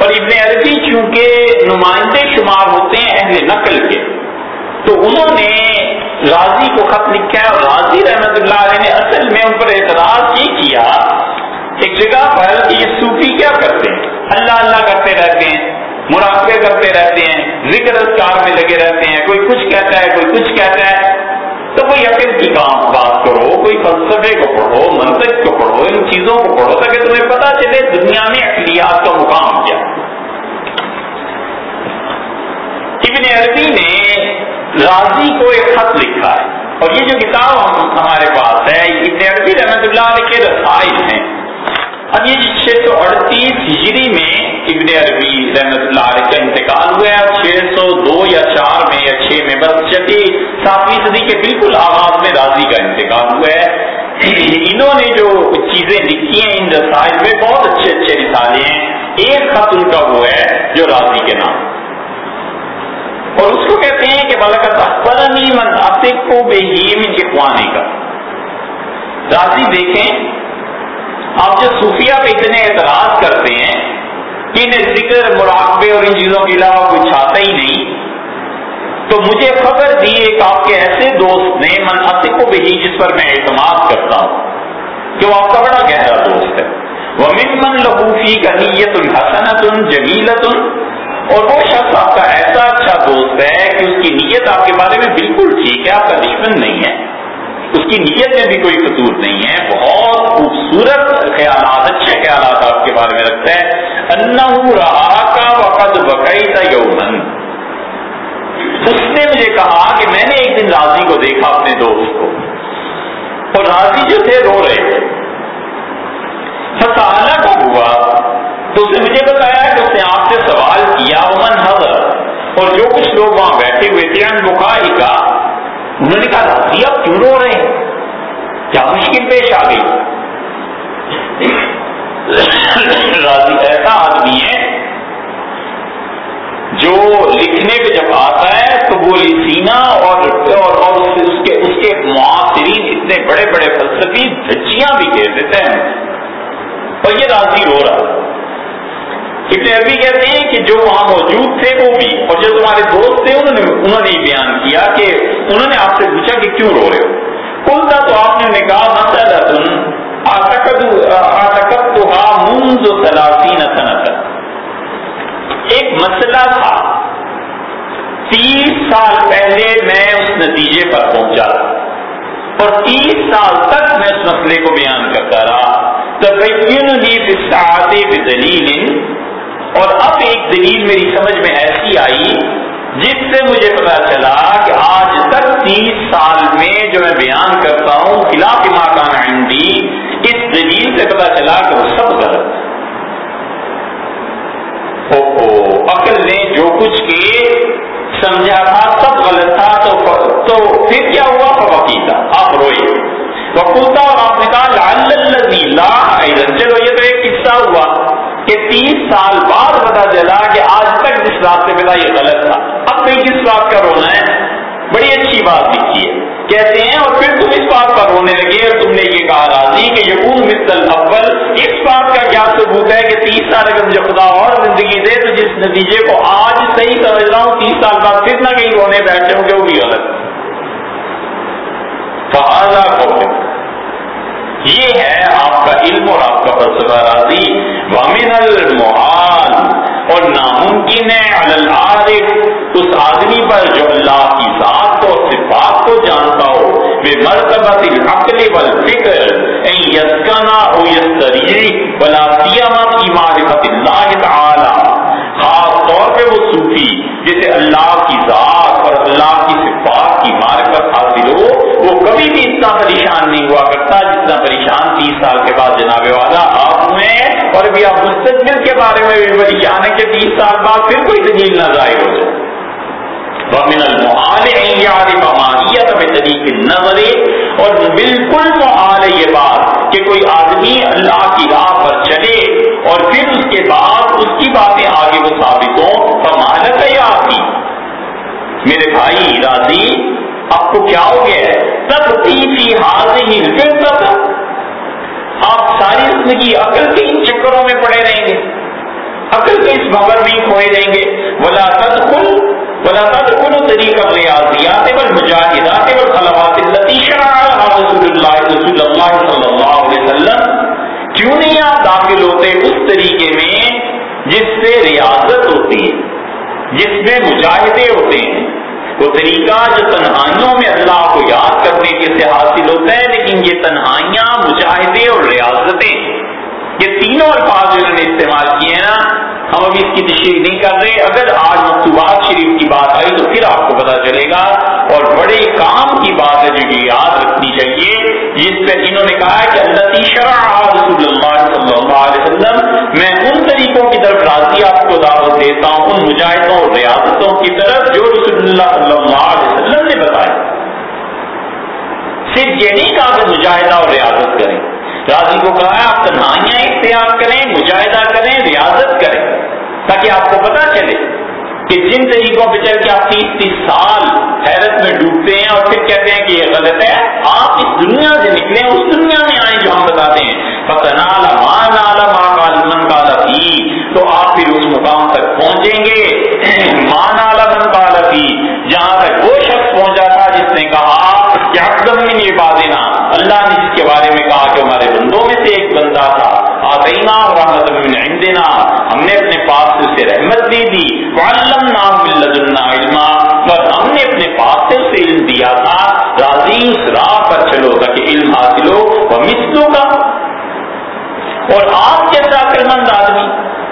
اور ابن عربی چونکہ نمائندے شمار ہوتے ہیں اہل نقل کے، تو انہوں نے راضی کو خط لکھا ہے اور راضی رحمت اللہ علیہ نے اصل میں ان پر اعتراض یہ کیا، ایک جگہ پر کہ یہ صوفی کیا کرتے ہیں؟ اللہ اللہ کرتے رہتے ہیں۔ مراقبے کرتے رہتے ہیں، ذکر اذکار میں لگے رہتے ہیں، کوئی کچھ کہتا ہے، کوئی کچھ کہتا ہے۔ تو کوئی عقل کی کام بات کرو، کوئی فلسفے کو پڑھو، منطق کو پڑھو، ان چیزوں کو پڑھو، تاکہ تمہیں پتا چلے دنیا میں اقلیات کا مقام کیا۔ ابن عربی نے راضی کو ایک خط لکھا ہے، اور یہ جو کتاب ہمارے پاس ہے، ابن عربی رحمت اللہ علیہ کے رسائل ہیں۔ اب یہ چھ سو اڑتیس ہجری میں ابن عربی رحمت اللہ علیہ کا انتقال ہوا ہے چھ سو دو یا چار میں یا چھ میں بس چھٹی ساتویں صدی کے بالکل آغاز میں راضی کا انتقال ہوا ہے۔ انہوں نے جو چیزیں لکھی ہیں ان رسائل میں بہت اچھے اچھے رسالے ہیں۔ ایک خط ان کا وہ ہے جو راضی کے نام۔ اور اس کو کہتے ہیں کہ بالکل مناسب کو بے اخوانے کا۔ راضی دیکھیں اب جو صوفیہ پہ اتنے اعتراض کرتے ہیں کہ انہیں ذکر مراقبے اور ان چیزوں کے علاوہ کچھ آتا ہی نہیں، تو مجھے خبر دی ایک آپ کے ایسے دوست نے مناسب کو بھی جس پر میں اعتماد کرتا ہوں کہ وہ آپ کا بڑا گہرا دوست ہے۔ وہ من من لہوفی کا نیت الحسنت جمیلت اور وہ شخص آپ کا ایسا اچھا دوست ہے کہ اس کی نیت آپ کے بارے میں بالکل ٹھیک ہے، آپ کا دشمن نہیں ہے۔ اس کی نیت میں بھی کوئی قصور نہیں ہے۔ بہت خوبصورت خیالات، اچھے خیالات آپ کے بارے میں رکھتا ہے رہا کا وقت بقائی تھا یومن۔ اس نے مجھے کہا کہ میں نے ایک دن راضی کو دیکھا اپنے دوست کو۔ اور راضی جو تھے رو رہے تھے۔ سسالہ کو ہوا۔ تو اس نے مجھے بتایا کہ اس نے آپ سے سوال کیا امن حضر اور جو کچھ لوگ وہاں بیٹھے ہوئے تھے، ان بخاری کا انہوں نے کہا اب کیوں رو رہے ہیں؟ کیا مشکل پیش آ گئی? راضی ایسا آدمی ہے جو لکھنے پہ جب آتا ہے تو وہ سینا اور اور, اور اس کے اس کے معاصرین اتنے بڑے بڑے فلسفی دھچیاں بھی کہہ دیتے ہیں۔ اور یہ راضی رو رہا ابن عربی کہتے ہیں کہ جو وہاں موجود تھے وہ بھی، اور جو تمہارے دوست تھے، انہوں نے انہوں نے بیان کیا کہ انہوں نے آپ سے پوچھا کہ کیوں رو رہے ہو۔ کل تھا تو آپ نے کہا مسئلہ تم آتکت تو منذ ثلاثین سنت ایک مسئلہ تھا۔ تیس سال پہلے میں اس نتیجے پر پہنچا۔ اور تیس سال تک میں اس مسئلے کو بیان کرتا رہا۔ دلیل اور اب ایک دلیل میری سمجھ میں ایسی آئی جس سے مجھے پتا چلا کہ آج تک تیس سال میں جو میں بیان کرتا ہوں، خلاف ماکان عندی اس دلیل سے پتا چلا کہ وہ سب غلط عقل نے جو کچھ کے سمجھا تھا، سب غلط تھا، تو تو پھر کیا ہوا؟ فوقی تھا۔ آپ روئے۔ وقوتا اور آپ نے کہا لال لا چلو یہ تو ایک قصہ ہوا۔ کہ تیس سال بعد پتا چلا کہ آج تک جس رات سے پتا یہ غلط تھا۔ اب پھر کس بات کا رونا ہے؟ بڑی اچھی بات لکھی ہے۔ کہتے ہیں اور پھر تم اس بات پر رونے لگے اور تم نے یہ کہا راضی کہ یقون مثل اول اس بات کا کیا ثبوت ہے کہ تیس سال اگر مجھے خدا اور زندگی دے تو جس نتیجے کو آج صحیح سمجھ رہا ہوں، تیس سال بعد پھر نہ کہیں رونے بیٹھے ہوں گے وہ بھی غلط۔ فہذا کو یہ ہے آپ کا علم اور آپ کا فلسفہ راضی وامن المحال اور ناممکن ہے اس آدمی پر جو اللہ کی ذات کو صفات کو جانتا ہو، بے مرتبہ العقل والفکر، ان یسکنا او یستری ولا سیما کی معرفت اللہ تعالی، خاص طور پہ وہ صوفی، جسے اللہ کی ذات اور اللہ کی صفات کی معرفت حاصل ہو، وہ کبھی بھی اتنا پریشان نہیں ہوا کرتا جتنا پریشان تیس سال کے بعد جناب والا آپ ہوئے اور بھی آپ مستقبل کے بارے میں بھی پریشان ہے کہ تیس سال بعد پھر کوئی دلیل نہ ظاہر ہو جائے۔ ومن المحال ان يعرف ماهیت بطریق النظر۔ اور بالکل محال یہ بات کہ کوئی آدمی اللہ کی راہ پر چلے اور پھر اس کے بعد اس کی باتیں آگے وہ ثابت ہوں فمالت ہے آپ کی میرے بھائی، راضی آپ کو کیا ہو گیا تب تیسری حاضر ہی پھر آپ ساری زندگی عقل کے ان چکروں میں پڑے رہیں گے۔ عقل کے اس بغل میں کھوئے رہیں گے۔ ولا تدخل ولا تدخل طریقہ ریاضیات والمجاہدات والخلوات التي شرعها رسول اللہ رسول اللہ صلی اللہ علیہ وسلم۔ کیوں نہیں آپ داخل ہوتے اس طریقے میں جس سے ریاضت ہوتی ہے، جس میں مجاہدے ہوتے ہیں؟ وہ طریقہ جو تنہائیوں میں اللہ کو یاد کرنے کے سے حاصل ہوتا ہے، لیکن یہ تنہائیاں مجاہدے اور ریاضتیں، یہ تینوں الفاظ جو انہوں نے استعمال کیے ہیں نا ہم ابھی اس کی تشریح نہیں کر رہے، اگر آج مکتوبات شریف کی بات آئی تو پھر آپ کو پتا چلے گا اور بڑے کام کی بات ہے جو کہ یاد رکھنی چاہیے، جس پہ انہوں نے کہا کہ اللہ شرع رسول اللہ صلی اللہ علیہ وسلم، میں ان طریقوں کی طرف راضی آپ کو دعوت دیتا ہوں، ان مجاہدوں اور ریاستوں کی طرف جو رسول اللہ صلی اللہ علیہ وسلم نے بتایا۔ صرف یہ نہیں کہا کہ مجاہدہ اور ریاضت کریں۔ راضی کو کہا ہے، آپ تنہائیاں اختیار کریں، مجاہدہ کریں، ریاضت کریں۔ تاکہ آپ کو پتا چلے کہ جن طریقوں پہ چل کے آپ تیس تیس سال حیرت میں ڈوبتے ہیں اور پھر کہتے ہیں کہ یہ غلط ہے، آپ اس دنیا سے نکلیں اس دنیا میں آئیں جو ہم بتاتے ہیں۔ مان من کا تو آپ پھر اس مقام تک پہنچیں گے۔ مان من کا جہاں تک وہ شخص پہنچا تھا جس نے کہا کہ اقدم میں یہ بات دینا اللہ نے جس کے بارے میں کہا کہ ہمارے بندوں میں سے ایک بندہ تھا، آتینا، رحمت من عندنا۔ ہم نے اپنے پاس سے اسے رحمت دی دی۔ وعلمنا من لدنا علما۔ اور ہم نے اپنے پاس سے اسے علم دیا تھا۔ راضی اس راہ پر چلو تاکہ علم حاصل ہو۔ وہ مسلوں کا اور آپ جیسا عقلمند آدمی۔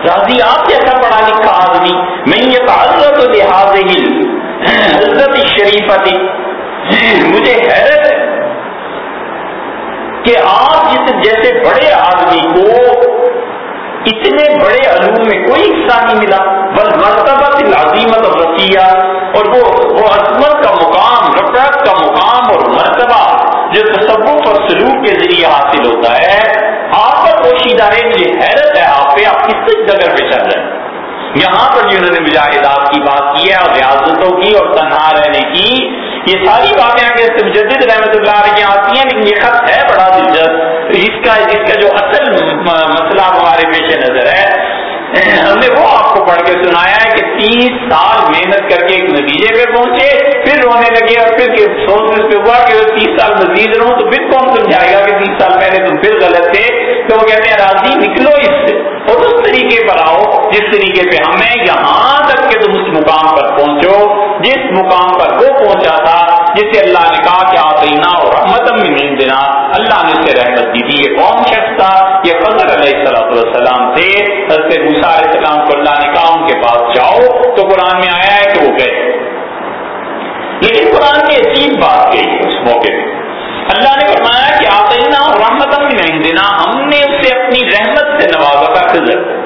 راضی آپ جیسا پڑھا لکھا آدمی۔ میں یہ تعلق لحاظ حضرت شریفت مجھے حیرت ہے کہ آپ جس جیسے بڑے آدمی کو اتنے بڑے علوم میں کوئی حصہ نہیں ملا بس مرتبہ لازیمت اور رسیہ اور وہ وہ عظمت کا مقام رفرت کا مقام اور مرتبہ جو تصوف اور سلوک کے ذریعے حاصل ہوتا ہے، آپ پر کوشش ظاہر مجھے حیرت ہے، آپ پہ آپ کس جگہ پہ چل رہے ہیں۔ یہاں پر جنہوں نے مجاہدات کی بات کی ہے اور ریاستوں کی اور تنہا رہنے کی یہ ساری باتیں آگے مجدد رحمت اللہ علیہ آتی ہیں، لیکن یہ خط ہے بڑا دلچسپ۔ اس کا اس کا جو اصل مسئلہ ہمارے پیش نظر ہے ہم نے وہ آپ کو پڑھ کے سنایا ہے کہ تیس سال محنت کر کے ایک نتیجے پہ پہنچے، پھر رونے لگے اور پھر سوچ اس پہ ہوا کہ تیس سال مزید رہوں تو پھر کون سمجھائے گا کہ تیس سال پہلے تم پھر غلط تھے؟ تو وہ کہتے ہیں، راضی نکلو اس سے اور اس طریقے پر آؤ جس طریقے پہ ہمیں یہاں تک کہ تم اس مقام پر پہنچو۔ جس مقام پر وہ پہنچا تھا جس سے اللہ نے کہا کہ آتینا اور رحمت میں دینا اللہ نے اسے رحمت دی تھی یہ کون شخص تھا؟ یہ فضر علیہ السلام تھے۔ حضرت علیہ السلام کو اللہ نے کہا، ان کے پاس جاؤ۔ تو قرآن میں آیا ہے کہ وہ گئے۔ لیکن قرآن کی عجیب بات کہی اس موقع پہ۔ اللہ نے فرمایا کہ آتینا رحمت ہم نہیں دینا ہم نے اسے اپنی رحمت سے نوازا تھا خزر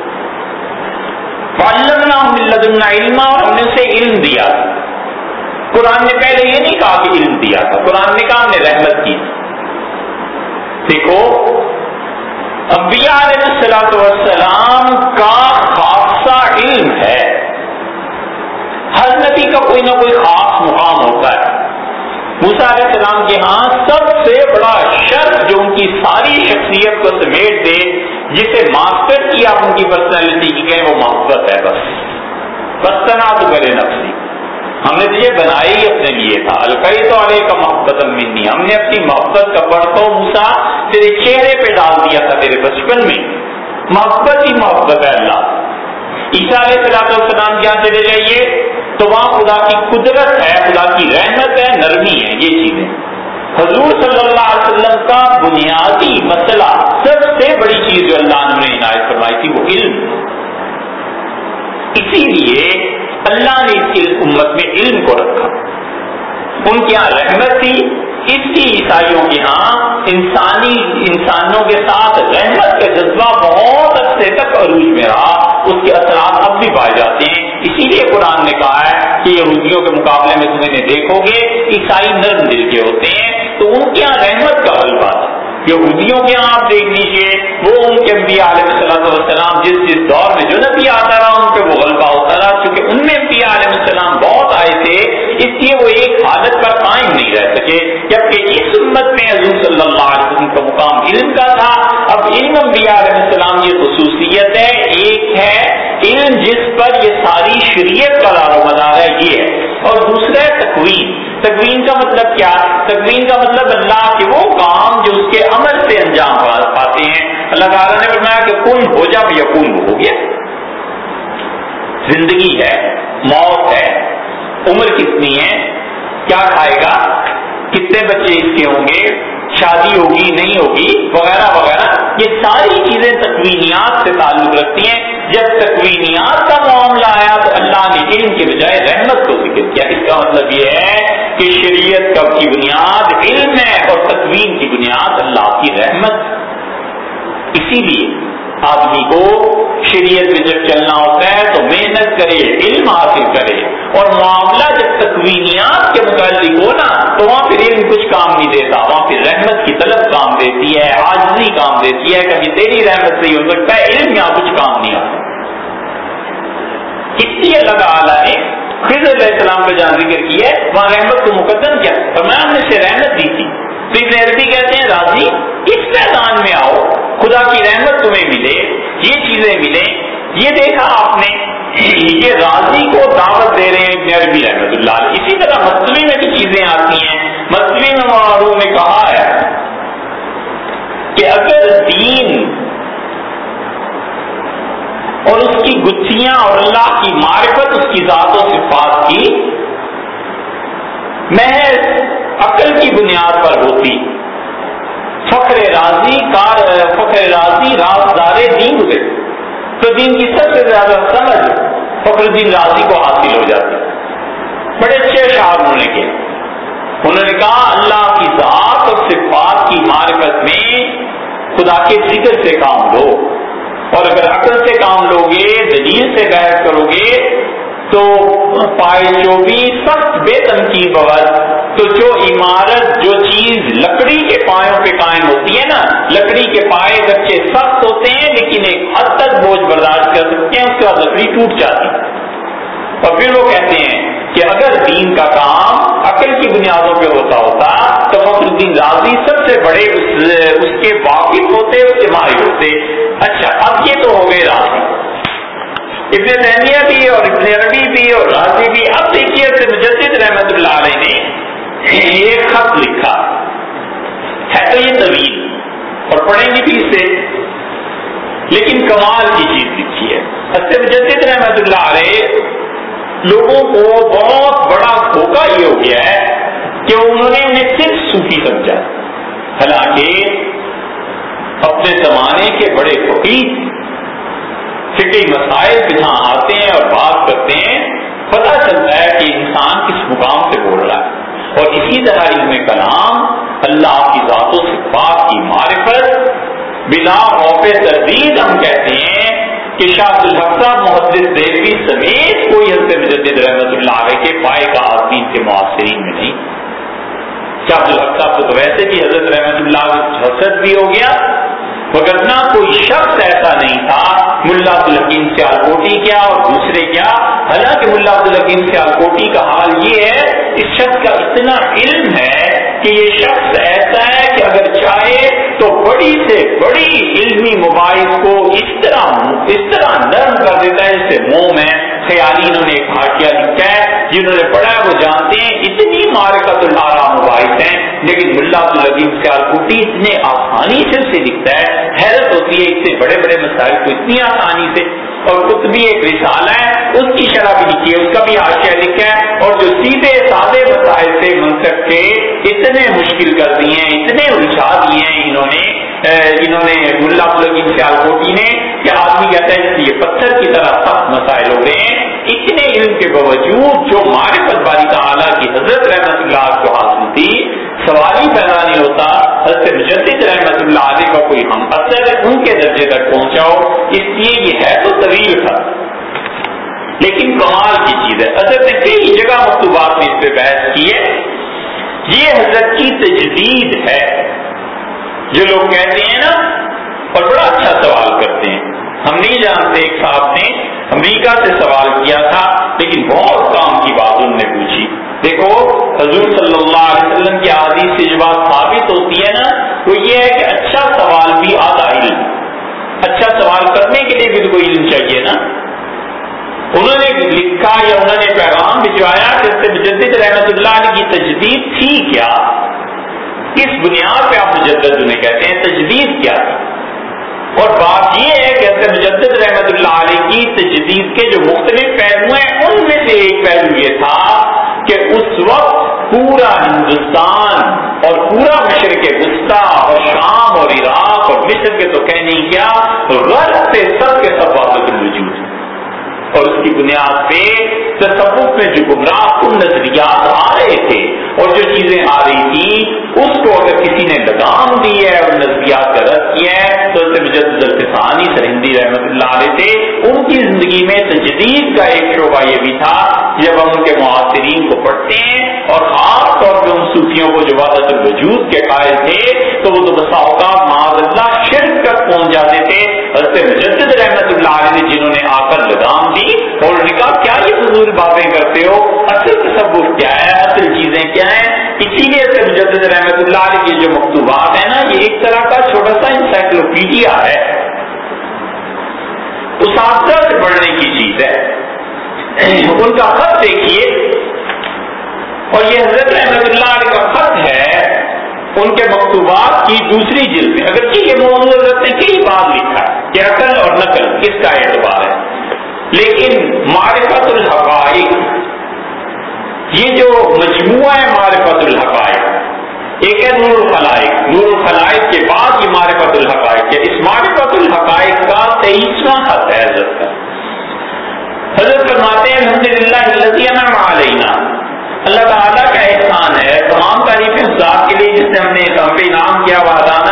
لدنا علم اور ہم نے اسے علم دیا۔ قرآن نے پہلے یہ نہیں کہا کہ علم دیا تھا، قرآن نے کہا ہم نے رحمت کی۔ دیکھو، انبیاء علیہ السلام والسلام کا خاصہ علم ہے۔ ہر نبی کا کوئی نہ کوئی خاص مقام ہوتا ہے۔ موسا علیہ السلام کے ہاں سب سے بڑا شرط جو ان کی ساری شخصیت کو سمیٹ دے، جسے ماسٹر کیا ان کی پرسنالٹی کی کہ وہ محبت ہے بس۔ بس تنا تو کرے نفسی۔ ہم نے تو یہ بنایا ہی اپنے لیے تھا۔ القائی تو علیہ کا محبت منی۔ ہم نے اپنی محبت کا پڑھتا موسا تیرے چہرے پہ ڈال دیا تھا تیرے بچپن میں۔ محبت ہی محبت ہے اللہ۔ عیسیٰ علیہ صلاح السلام کیا چلے جائیے تو وہاں خدا کی قدرت ہے، خدا کی رحمت ہے، نرمی ہے، یہ چیزیں۔ حضور صلی اللہ علیہ وسلم کا بنیادی مسئلہ سب سے بڑی چیز جو اللہ نے عنایت فرمائی تھی وہ علم۔ اسی لیے اللہ نے اس علم امت میں علم کو رکھا۔ ان کی یہاں رحمت تھی، اس کی عیسائیوں کے ہاں انسانی، انسانوں کے ساتھ رحمت کا جذبہ بہت عرصے تک عروج میں رہا۔ اس کے اثرات اب بھی پائے جاتے ہیں۔ اسی لیے قرآن نے کہا ہے کہ یہودیوں کے مقابلے میں تمہیں دیکھو گے، عیسائی نرم دل کے ہوتے ہیں۔ تو ان کے یہاں رحمت کا حل بات یہودیوں کے یہاں آپ دیکھ لیجیے وہ ان کے انبیاء علیہ السلام والسلام جس جس دور میں جو نبی آتا رہا، ان پہ وہ غلبہ ہوتا رہا کیونکہ ان میں انبیاء علیہ السلام بہت آئے تھے، اس لیے وہ ایک حالت پر قائم نہیں رہ سکے، جبکہ اس امت میں حضور صلی اللہ علیہ وسلم کا مقام علم کا تھا۔ اب علم انبیاء علیہ السلام یہ خصوصیت ہے، ایک ہے علم جس پر یہ ساری شریعت کا دار و مدار ہے، یہ ہے۔ اور دوسرا ہے تقویم تقویم کا مطلب کیا؟ تقویم کا مطلب اللہ کے وہ کام جو اس کے عمل سے انجام پاتے ہیں۔ اللہ تعالیٰ نے فرمایا کہ کن ہو جا یقون ہو گیا۔ زندگی ہے، موت ہے، عمر کتنی ہے؟ کیا کھائے گا؟ کتنے بچے اس کے ہوں گے؟ شادی ہوگی، نہیں ہوگی، وغیرہ وغیرہ، یہ ساری چیزیں تکوینیات سے تعلق رکھتی ہیں۔ جب تکوینیات کا معاملہ آیا تو اللہ نے علم کے بجائے رحمت کو ذکر کیا۔ اس کا مطلب یہ ہے کہ شریعت کا کی بنیاد علم ہے اور تکوین کی بنیاد اللہ کی رحمت۔ اسی لیے آدمی کو شریعت میں جب چلنا ہوتا ہے تو محنت کرے، علم حاصل کرے اور معاملہ جب تکوینیات کے متعلق ہو نا، تو وہاں پھر علم کچھ کام نہیں دیتا۔ وہاں پھر رحمت کی طلب کام دیتی ہے آجزی کام دیتی ہے۔ کبھی تیری رحمت سے ہی ہو سکتا ہے، علم یہاں کچھ کام نہیں آتا۔ اس لیے اللہ تعالیٰ نے خضر علیہ السلام کا جہاں ذکر کی ہے، وہاں رحمت کو مقدم کیا۔ فرمایا ہم نے سے رحمت دی تھی۔ تو کہتے ہیں، راضی، اس میدان میں آؤ، خدا کی رحمت تمہیں ملے، یہ چیزیں ملیں، یہ دیکھا آپ نے، یہ راضی کو دعوت دے رہے ہیں ابن عربی رحمت اللہ اسی طرح مصوی میں بھی چیزیں آتی ہیں۔ مصوی میں معروف میں کہا ہے کہ اگر دین اور اس کی گچھیاں اور اللہ کی معرفت اس کی ذات و صفات کی محض عقل کی بنیاد پر ہوتی۔ فخر راضی کار فخر راضی رازدار دین ہوئے تو دین کی سب سے زیادہ سمجھ فخر الدین راضی کو حاصل ہو جاتی۔ بڑے اچھے اشعار انہوں نے کیا انہوں نے کہا، اللہ کی ذات اور صفات کی مارکت میں خدا کے ذکر سے کام لو۔ اور اگر عقل سے کام لو گے دلیل سے بحث کرو گے تو پائے جو بھی سخت بے تنقید بغیر تو جو عمارت جو چیز لکڑی کے پایوں پہ قائم ہوتی ہے نا لکڑی کے پائے کچے کے سخت ہوتے ہیں لیکن ایک حد تک بوجھ برداشت کر سکتے ہیں اس کے بعد لکڑی ٹوٹ جاتی اور پھر وہ کہتے ہیں کہ اگر دین کا کام عقل کی بنیادوں پہ ہوتا ہوتا تو فخر الدین راضی سب سے بڑے اس, اس کے واقف ہوتے اس کے ماہر ہوتے۔ اچھا اب یہ تو ہو گئے راضی۔ ابن تیمیہ بھی اور ابن عربی بھی اور راضی بھی اب دیکھیے مجدد رحمت اللہ علیہ نے ایک خط لکھا۔ ہے تو یہ طویل اور پڑھیں گے بھی اسے۔ لیکن کمال کی چیز لکھی ہے۔ حضرت مجدد رحمت اللہ علیہ لوگوں کو بہت بڑا دھوکہ یہ ہو گیا ہے کہ انہوں نے انہیں صرف صوفی سمجھا۔ حالانکہ اپنے زمانے کے بڑے فقیر فکری مسائل جہاں آتے ہیں اور بات کرتے ہیں، پتہ چلتا ہے کہ انسان کس مقام سے بول رہا ہے۔ اور اسی طرح علم کلام، اللہ کی ذات و صفات کی معرفت، بلا خوف تردید ہم کہتے ہیں کہ شاہ الحق محدث دیوی سمیت کوئی حضرت مجدد رحمت اللہ علیہ کے پائے کا آدمی کے معاصرین میں نہیں۔ شاہ الحق صاحب کو تو ویسے بھی حضرت رحمت اللہ حسد بھی ہو گیا۔ وگرنا کوئی شخص ایسا نہیں تھا۔ ملا عبدالحکیم سیالکوٹی کیا اور دوسرے کیا؟ حالانکہ ملا عبدالحکیم سیالکوٹی کا حال یہ ہے، اس شخص کا اتنا علم ہے کہ یہ شخص ایسا ہے کہ اگر چاہے تو بڑی سے بڑی علمی مباحث کو اس طرح اس طرح نرم کر دیتا ہے جس سے منہ میں خیالی انہوں نے ایک حاشیہ لکھا ہے جنہوں نے پڑھا ہے وہ جانتے ہیں، اتنی مارکت الارا مباحث ہیں، لیکن ملا العظیم سیال کوٹی اتنے آسانی سے اسے لکھتا ہے، حیرت ہوتی ہے اس سے بڑے بڑے مسائل کو اتنی آسانی سے، اور کتبی ایک رسالہ ہے، اس کی شرح بھی لکھی ہے، اس کا بھی آشیا لکھا ہے، اور جو سیدھے سادے مسائل سے منصب کے اتنے مشکل کر دیے ہیں، اتنے الجھا دیے ہیں انہوں نے انہوں نے ملا الگین سیال کوٹی نے، کہ آدمی کہتا ہے یہ پتھر کی طرح سخت مسائل ہو رہے ہیں، اتنے علم کے باوجود جو معرفت باری تعالیٰ کی حضرت رحمت اللہ کو حاصل تھی سوال ہی پیدا نہیں ہوتا، حضرت مجدد رحمت اللہ علیہ کا کوئی ہم اثر ان کے درجے تک پہنچاؤ، اس لیے یہ ہے تو طویل تھا لیکن کمال کی چیز ہے۔ حضرت نے کئی جگہ مکتوبات میں اس پہ بحث کی ہے۔ یہ حضرت کی تجدید ہے۔ جو لوگ کہتے ہیں نا، اور بڑا اچھا سوال کرتے ہیں۔ ہم نہیں جانتے ایک صاحب نے امریکہ سے سوال کیا تھا، لیکن بہت کام کی بات انہوں نے پوچھی۔ دیکھو، حضور صلی اللہ علیہ وسلم کی عادی سے جو بات ثابت ہوتی ہے نا، وہ یہ ہے کہ اچھا سوال بھی آدھا علم اچھا سوال کرنے کے لیے بھی تو کوئی علم چاہیے نا۔ انہوں نے لکھا یا انہوں نے پیغام بھجوایا کہ اس سے مجدد رحمت اللہ علیہ کی تجدید تھی کیا؟ کس بنیاد پہ آپ مجدد انہیں کہتے ہیں، تجدید کیا تھی؟ اور بات یہ ہے کہ حضرت مجدد رحمت اللہ علیہ کی تجدید کے جو مختلف پہلو ہیں، ان میں سے ایک پہلو یہ تھا کہ اس وقت پورا ہندوستان اور پورا مشرق وسطی اور شام اور عراق اور مصر کے تو کہنے کیا غرض سے سب کے سب واپس موجود اور اس کی بنیاد پہ تصوف میں جو گمراہ کن نظریات آ رہے تھے اور جو چیزیں آ رہی تھی، اس کو اگر کسی نے لگام دی ہے اور نظریات کا رد کیا ہے، تو مجدد الفسانی سرہندی رحمت اللہ علیہ تھے ان کی زندگی میں تجدید کا ایک شعبہ یہ بھی تھا، جب ہم ان کے معاصرین کو پڑھتے ہیں اور خاص طور پہ ان صوفیوں کو جو وادت الوجود کے قائل تھے، تو وہ تو بساؤ کا معاذ اللہ شرک تک پہنچ جاتے تھے۔ حضرت مجدد رحمت اللہ علیہ نے جنہوں نے آ کر لگام دی اور انہوں نے کہا، کیا یہ فضول باتیں کرتے ہو؟ اصل تصور کیا ہے؟ اصل چیزیں کیا ہیں؟ اسی لیے سے مجدد رحمت اللہ علیہ کے جو مکتوبات ہیں نا، یہ ایک طرح کا چھوٹا سا انسائکلوپیڈیا ہے۔ اساتذہ سے پڑھنے کی چیز ہے۔ ان کا خط دیکھیے۔ اور یہ حضرت رحمت اللہ علیہ کا خط ہے ان کے مکتوبات کی دوسری جلد میں۔ اگر یہ موضوع حضرت نے کئی بار لکھا ہے کہ عقل اور نقل کس کا اعتبار ہے؟ لیکن معرفت الحقائق یہ جو مجموعہ ہے معرفت الحقائق ایک ہے نور الخلائق۔ نور الخلائق کے بعد یہ معرفت الحقائق ہے۔ اس معرفت الحقائق کا تیسواں خط ہے حضرت کا۔ حضرت فرماتے ہیں الحمد للہ علینا۔ اللہ تعالیٰ کا احسان ہے، تمام تعریفیں ذات کے لیے جس نے ہم نے ہم پہ انعام کیا وادانہ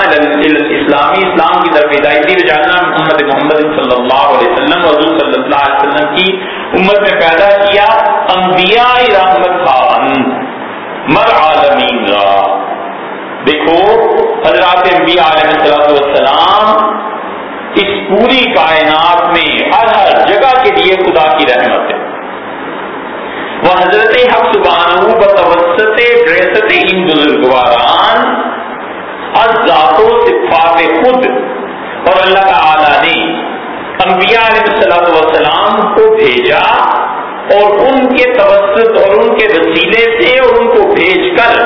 اسلامی، اسلام کی طرف ہدایتی رجانا محمد محمد صلی اللہ علیہ وسلم، حضور صلی اللہ علیہ وسلم کی امت میں پیدا کیا انبیاء رحمت خان، مر عالمین را۔ دیکھو، حضرات انبیاء علیہ السلام اس پوری کائنات میں ہر ہر جگہ کے لیے خدا کی رحمت ہے۔ وہ حضرت حق سبحانہ بتوسط برست ان بزرگواران، از ذات و صفات خود اور اللہ تعالی نے انبیاء علیہ السلام وسلام کو بھیجا اور ان کے توسط اور ان کے وسیلے سے اور ان کو بھیج کر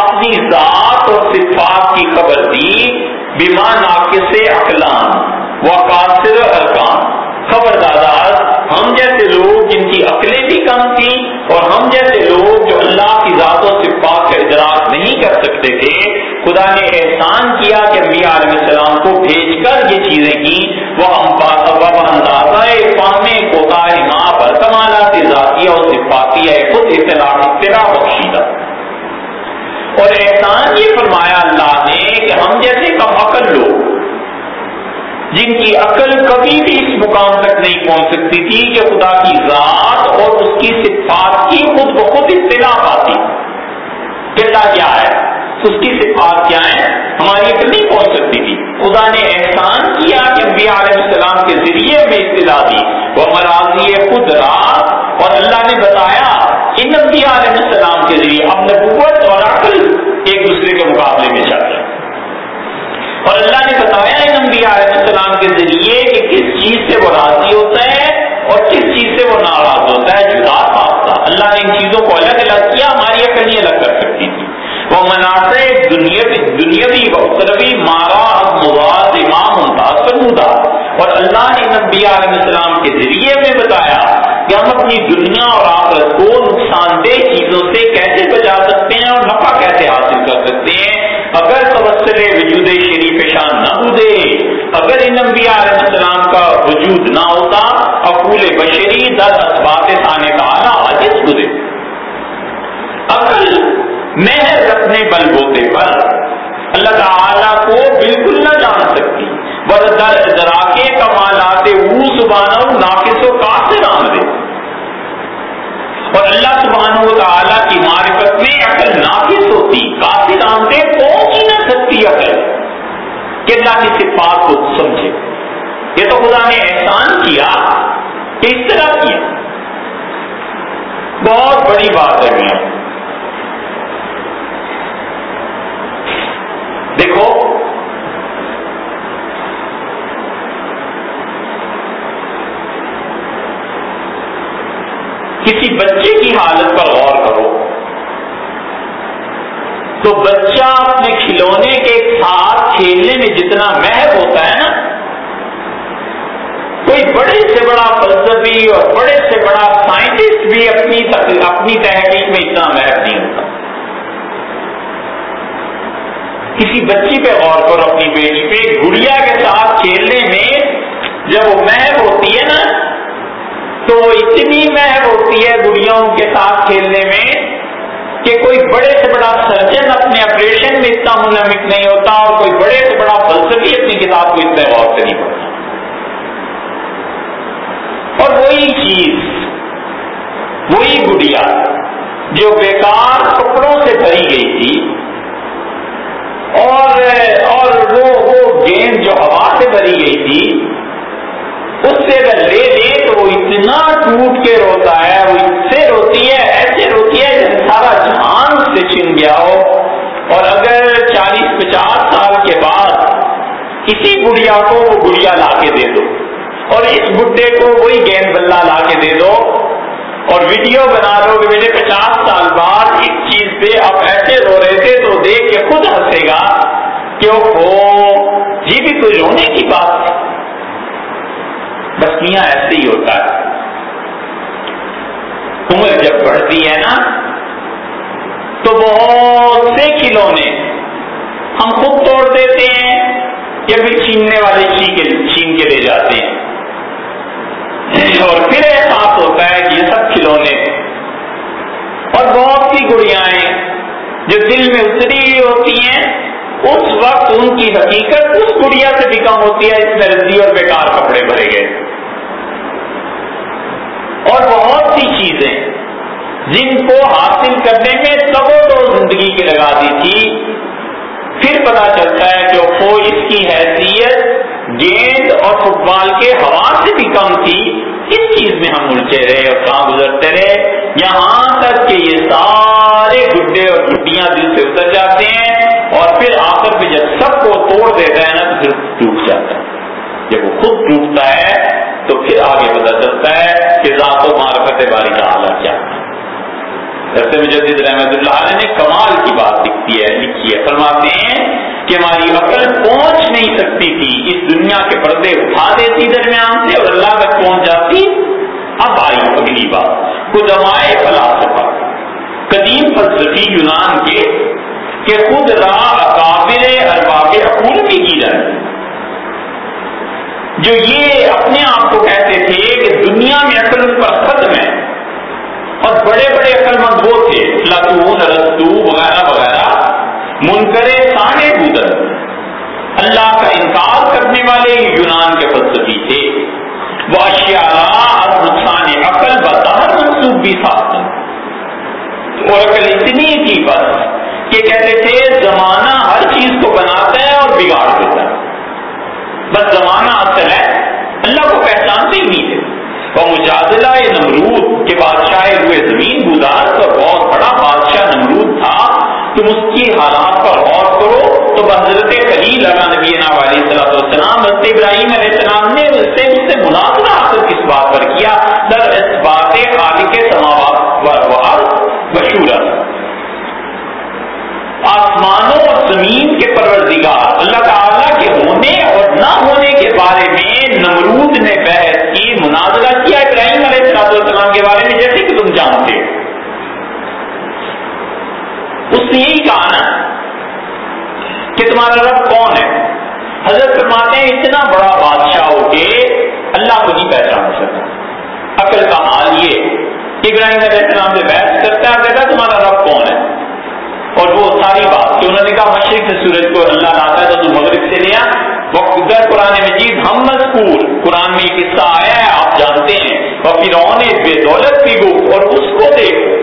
اپنی ذات اور صفات کی خبر دی بیما ناقص اقلام و قاصر ارکان۔ خبردار، ہم جیسے لوگ جن کی عقلیں بھی کم تھی اور ہم جیسے لوگ جو اللہ کی ذات و صفات کا ادراک نہیں کر سکتے تھے، خدا نے احسان کیا کہ انبیاء علیہ السلام کو بھیج کر یہ چیزیں کی۔ وہ اندازہ کوتا پر کمالات ذاتیہ اور صفاتیہ خود اطلاع اطلاع بخشیدہ اور احسان یہ فرمایا اللہ نے کہ ہم جیسے کم عقل لوگ جن کی عقل کبھی بھی اس مقام تک نہیں پہنچ سکتی تھی کہ خدا کی ذات اور اس کی صفات کی خود بخود اطلاع پاتی۔ کہتا کیا ہے؟ اس کی صفات کیا ہے ہماری عقل نہیں پہنچ سکتی تھی۔ خدا نے احسان کیا کہ انبیاء علیہ السلام کے ذریعے میں اطلاع دی۔ وہ مراضی خود رات اور اللہ نے بتایا ان انبیاء علیہ السلام کے ذریعے اب نبوت اور عقل ایک دوسرے کے مقابلے میں چل رہے اور اللہ نے بتایا ان انبیاء علیہ السلام کے ذریعے کہ کس چیز سے وہ راضی ہوتا ہے اور کس چیز سے وہ ناراض ہوتا ہے جدا پاستا اللہ نے ان چیزوں کو الگ الگ کیا، ہماری عقل الگ کر سکتی تھی۔ وہ مناسب دنیاوی دنیاوی وقتوی مارا مواد امام، ممتاز اور اللہ نے انبیاء علیہ السلام کے ذریعے میں بتایا کہ ہم اپنی دنیا اور آخرت کو نقصان دہ چیزوں سے کیسے بچا سکتے ہیں اور نفع کیسے انبیاء علیہ السلام کا وجود نہ ہوتا اقول بشری دس اسبات آنے کا آنا عاجز گزے عقل محض اپنے بل بوتے پر اللہ تعالی کو بالکل نہ جان سکتی۔ بس در دراکے کمالات او سبحانہ ناقص و کافر آمدے اور اللہ کہ اللہ کی صفات کو سمجھے۔ یہ تو خدا نے احسان کیا کہ اس طرح کیا بہت بڑی بات ہے میاں دیکھو، کسی بچے کی حالت پر غور تو بچہ اپنے کھلونے کے ساتھ کھیلنے میں جتنا محب ہوتا ہے نا، کوئی بڑے سے بڑا فلسفی اور بڑے سے بڑا سائنٹسٹ بھی اپنی اپنی تحقیق میں اتنا محب نہیں ہوتا۔ کسی بچی پہ غور کرو اپنی بیٹی پہ، گڑیا کے ساتھ کھیلنے میں جب وہ محب ہوتی ہے نا، تو اتنی محب ہوتی ہے گڑیوں کے ساتھ کھیلنے میں کہ کوئی بڑے سے بڑا سرجن اپنے آپریشن میں اتنا منمک نہیں ہوتا اور کوئی بڑے سے بڑا فلسفی اپنی کتاب کو اتنا غور سے نہیں پڑتا اور وہی چیز، وہی گڑیا جو بیکار کپڑوں سے بھری گئی تھی اور اور وہ وہ گیند جو ہوا سے بھری گئی تھی، اس سے اگر لے لے تو وہ اتنا ٹوٹ کے روتا ہے، وہ اس سے روتی ہے، ایسے روتی ہے جیسے سے چھن گیا ہو۔ اور اگر چالیس پچاس سال کے بعد کسی گڑیا کو وہ گڑیا لا کے دے دو، اور اس بڈے کو وہی گیند بلہ لا کے دے دو۔ اور ویڈیو بنا لو کہ میرے پچاس سال بعد اس چیز پہ آپ ایسے رو رہے تھے تو دیکھ کے خود ہنسے گا کہ وہ بھی کوئی رونے کی بات ہے۔ بس میاں ایسے ہی ہوتا ہے۔ عمر جب بڑھتی ہے نا بہت کھلونے ہم خود توڑ دیتے ہیں یا پھر چھیننے والے چھین کے لے جاتے ہیں۔ اور پھر احساس ہوتا ہے کہ یہ سب کھلونے اور بہت سی گڑیاں جو دل میں اتری ہوئی ہوتی ہیں، اس وقت ان کی حقیقت اس گڑیا سے بھی کم ہوتی ہے، اس میں رزی اور بیکار کپڑے بھرے گئے۔ اور بہت سی چیزیں جن کو حاصل کرنے میں سب زندگی کی لگا دی تھی، پھر پتا چلتا ہے کہ وہ اس کی حیثیت، گیند اور فٹ بال کے ہوا سے بھی کم تھی۔ اس چیز میں ہم الجھے رہے اور کہاں گزرتے رہے۔ یہاں تک کہ یہ سارے گڈے اور گڈیاں دل سے اتر جاتے ہیں اور پھر آخر پہ جب سب کو توڑ دیتا ہے نا، تو پھر ٹوٹ جاتا ہے۔ جب وہ خود ٹوٹتا ہے، تو پھر آگے پتا چلتا ہے کہ ذات و معرفت باری کا حالت کیا ہے۔ مجدد رحمت اللہ علیہ نے کمال کی بات لکھتی ہے، لکھی ہے۔ فرماتے ہیں کہ ہماری عقل پہنچ نہیں سکتی تھی، اس دنیا کے پردے اٹھا دیتی درمیان سے اور اللہ تک پہنچ جاتی اب آئی اگلی بات۔ قدمائے فلاسفہ۔ قدیم فلسفی یونان کے کہ خود راہ اکابر ارباب عقول بھی کی جائے جو یہ اپنے آپ کو کہتے تھے کہ دنیا میں عقل پر ختم ہے۔ اور بڑے بڑے عقل مند وہ تھے لاتون رستو وغیرہ وغیرہ منکرے سانے گودر اللہ کا انکار کرنے والے یونان کے فلسفی تھے۔ وہ اشیاء اور نقصان عقل بطور منسوخ بھی ساتھ اور عقل اتنی تھی بس کہ کہتے تھے، زمانہ ہر چیز کو بناتا ہے اور بگاڑ دیتا ہے۔ بس زمانہ اصل ہے، اللہ کو پہچانتے ہی نہیں۔ مجادلہ نمرود کے بادشاہ ہوئے زمین گزار تو بہت بڑا بادشاہ نمرود تھا، تم اس کی حالات پر غور کرو۔ تو حضرت خلیل علیہ نبی علیہ صلاح السلام حضرت ابراہیم علیہ السلام نے اس سے اس سے مناظرہ حاصل کس بات پر کیا؟ در اس بات خالق سماوات مشہور آسمانوں اور زمین کے پروردگار، اللہ تعالیٰ کے ہونے اور نہ ہونے کے بارے میں نمرود نے بحث کی۔ مناظرہ کیا ابراہیم علیہ السلام کے بارے میں؟ جیسے کہ تم جانتے ہو۔ اس نے یہی کہا نا کہ تمہارا رب کون ہے؟ حضرت فرماتے ہیں، اتنا بڑا بادشاہ ہو کے اللہ کو نہیں پہچان سکتا۔ عقل کا حال یہ ابراہیم علیہ السلام سے بحث کرتا ہے کہتا تمہارا رب کون ہے؟ اور وہ ساری بات کہ انہوں نے کہا، مشرق سے سورج کو اللہ لاتا ہے تو تم مغرب سے لیا ادھر قرآن مجید، ہم مذکور۔ قرآن میں قصہ آیا ہے، آپ جانتے ہیں۔ اور پھر بے دولت بھی گو اور اس کو دیکھو۔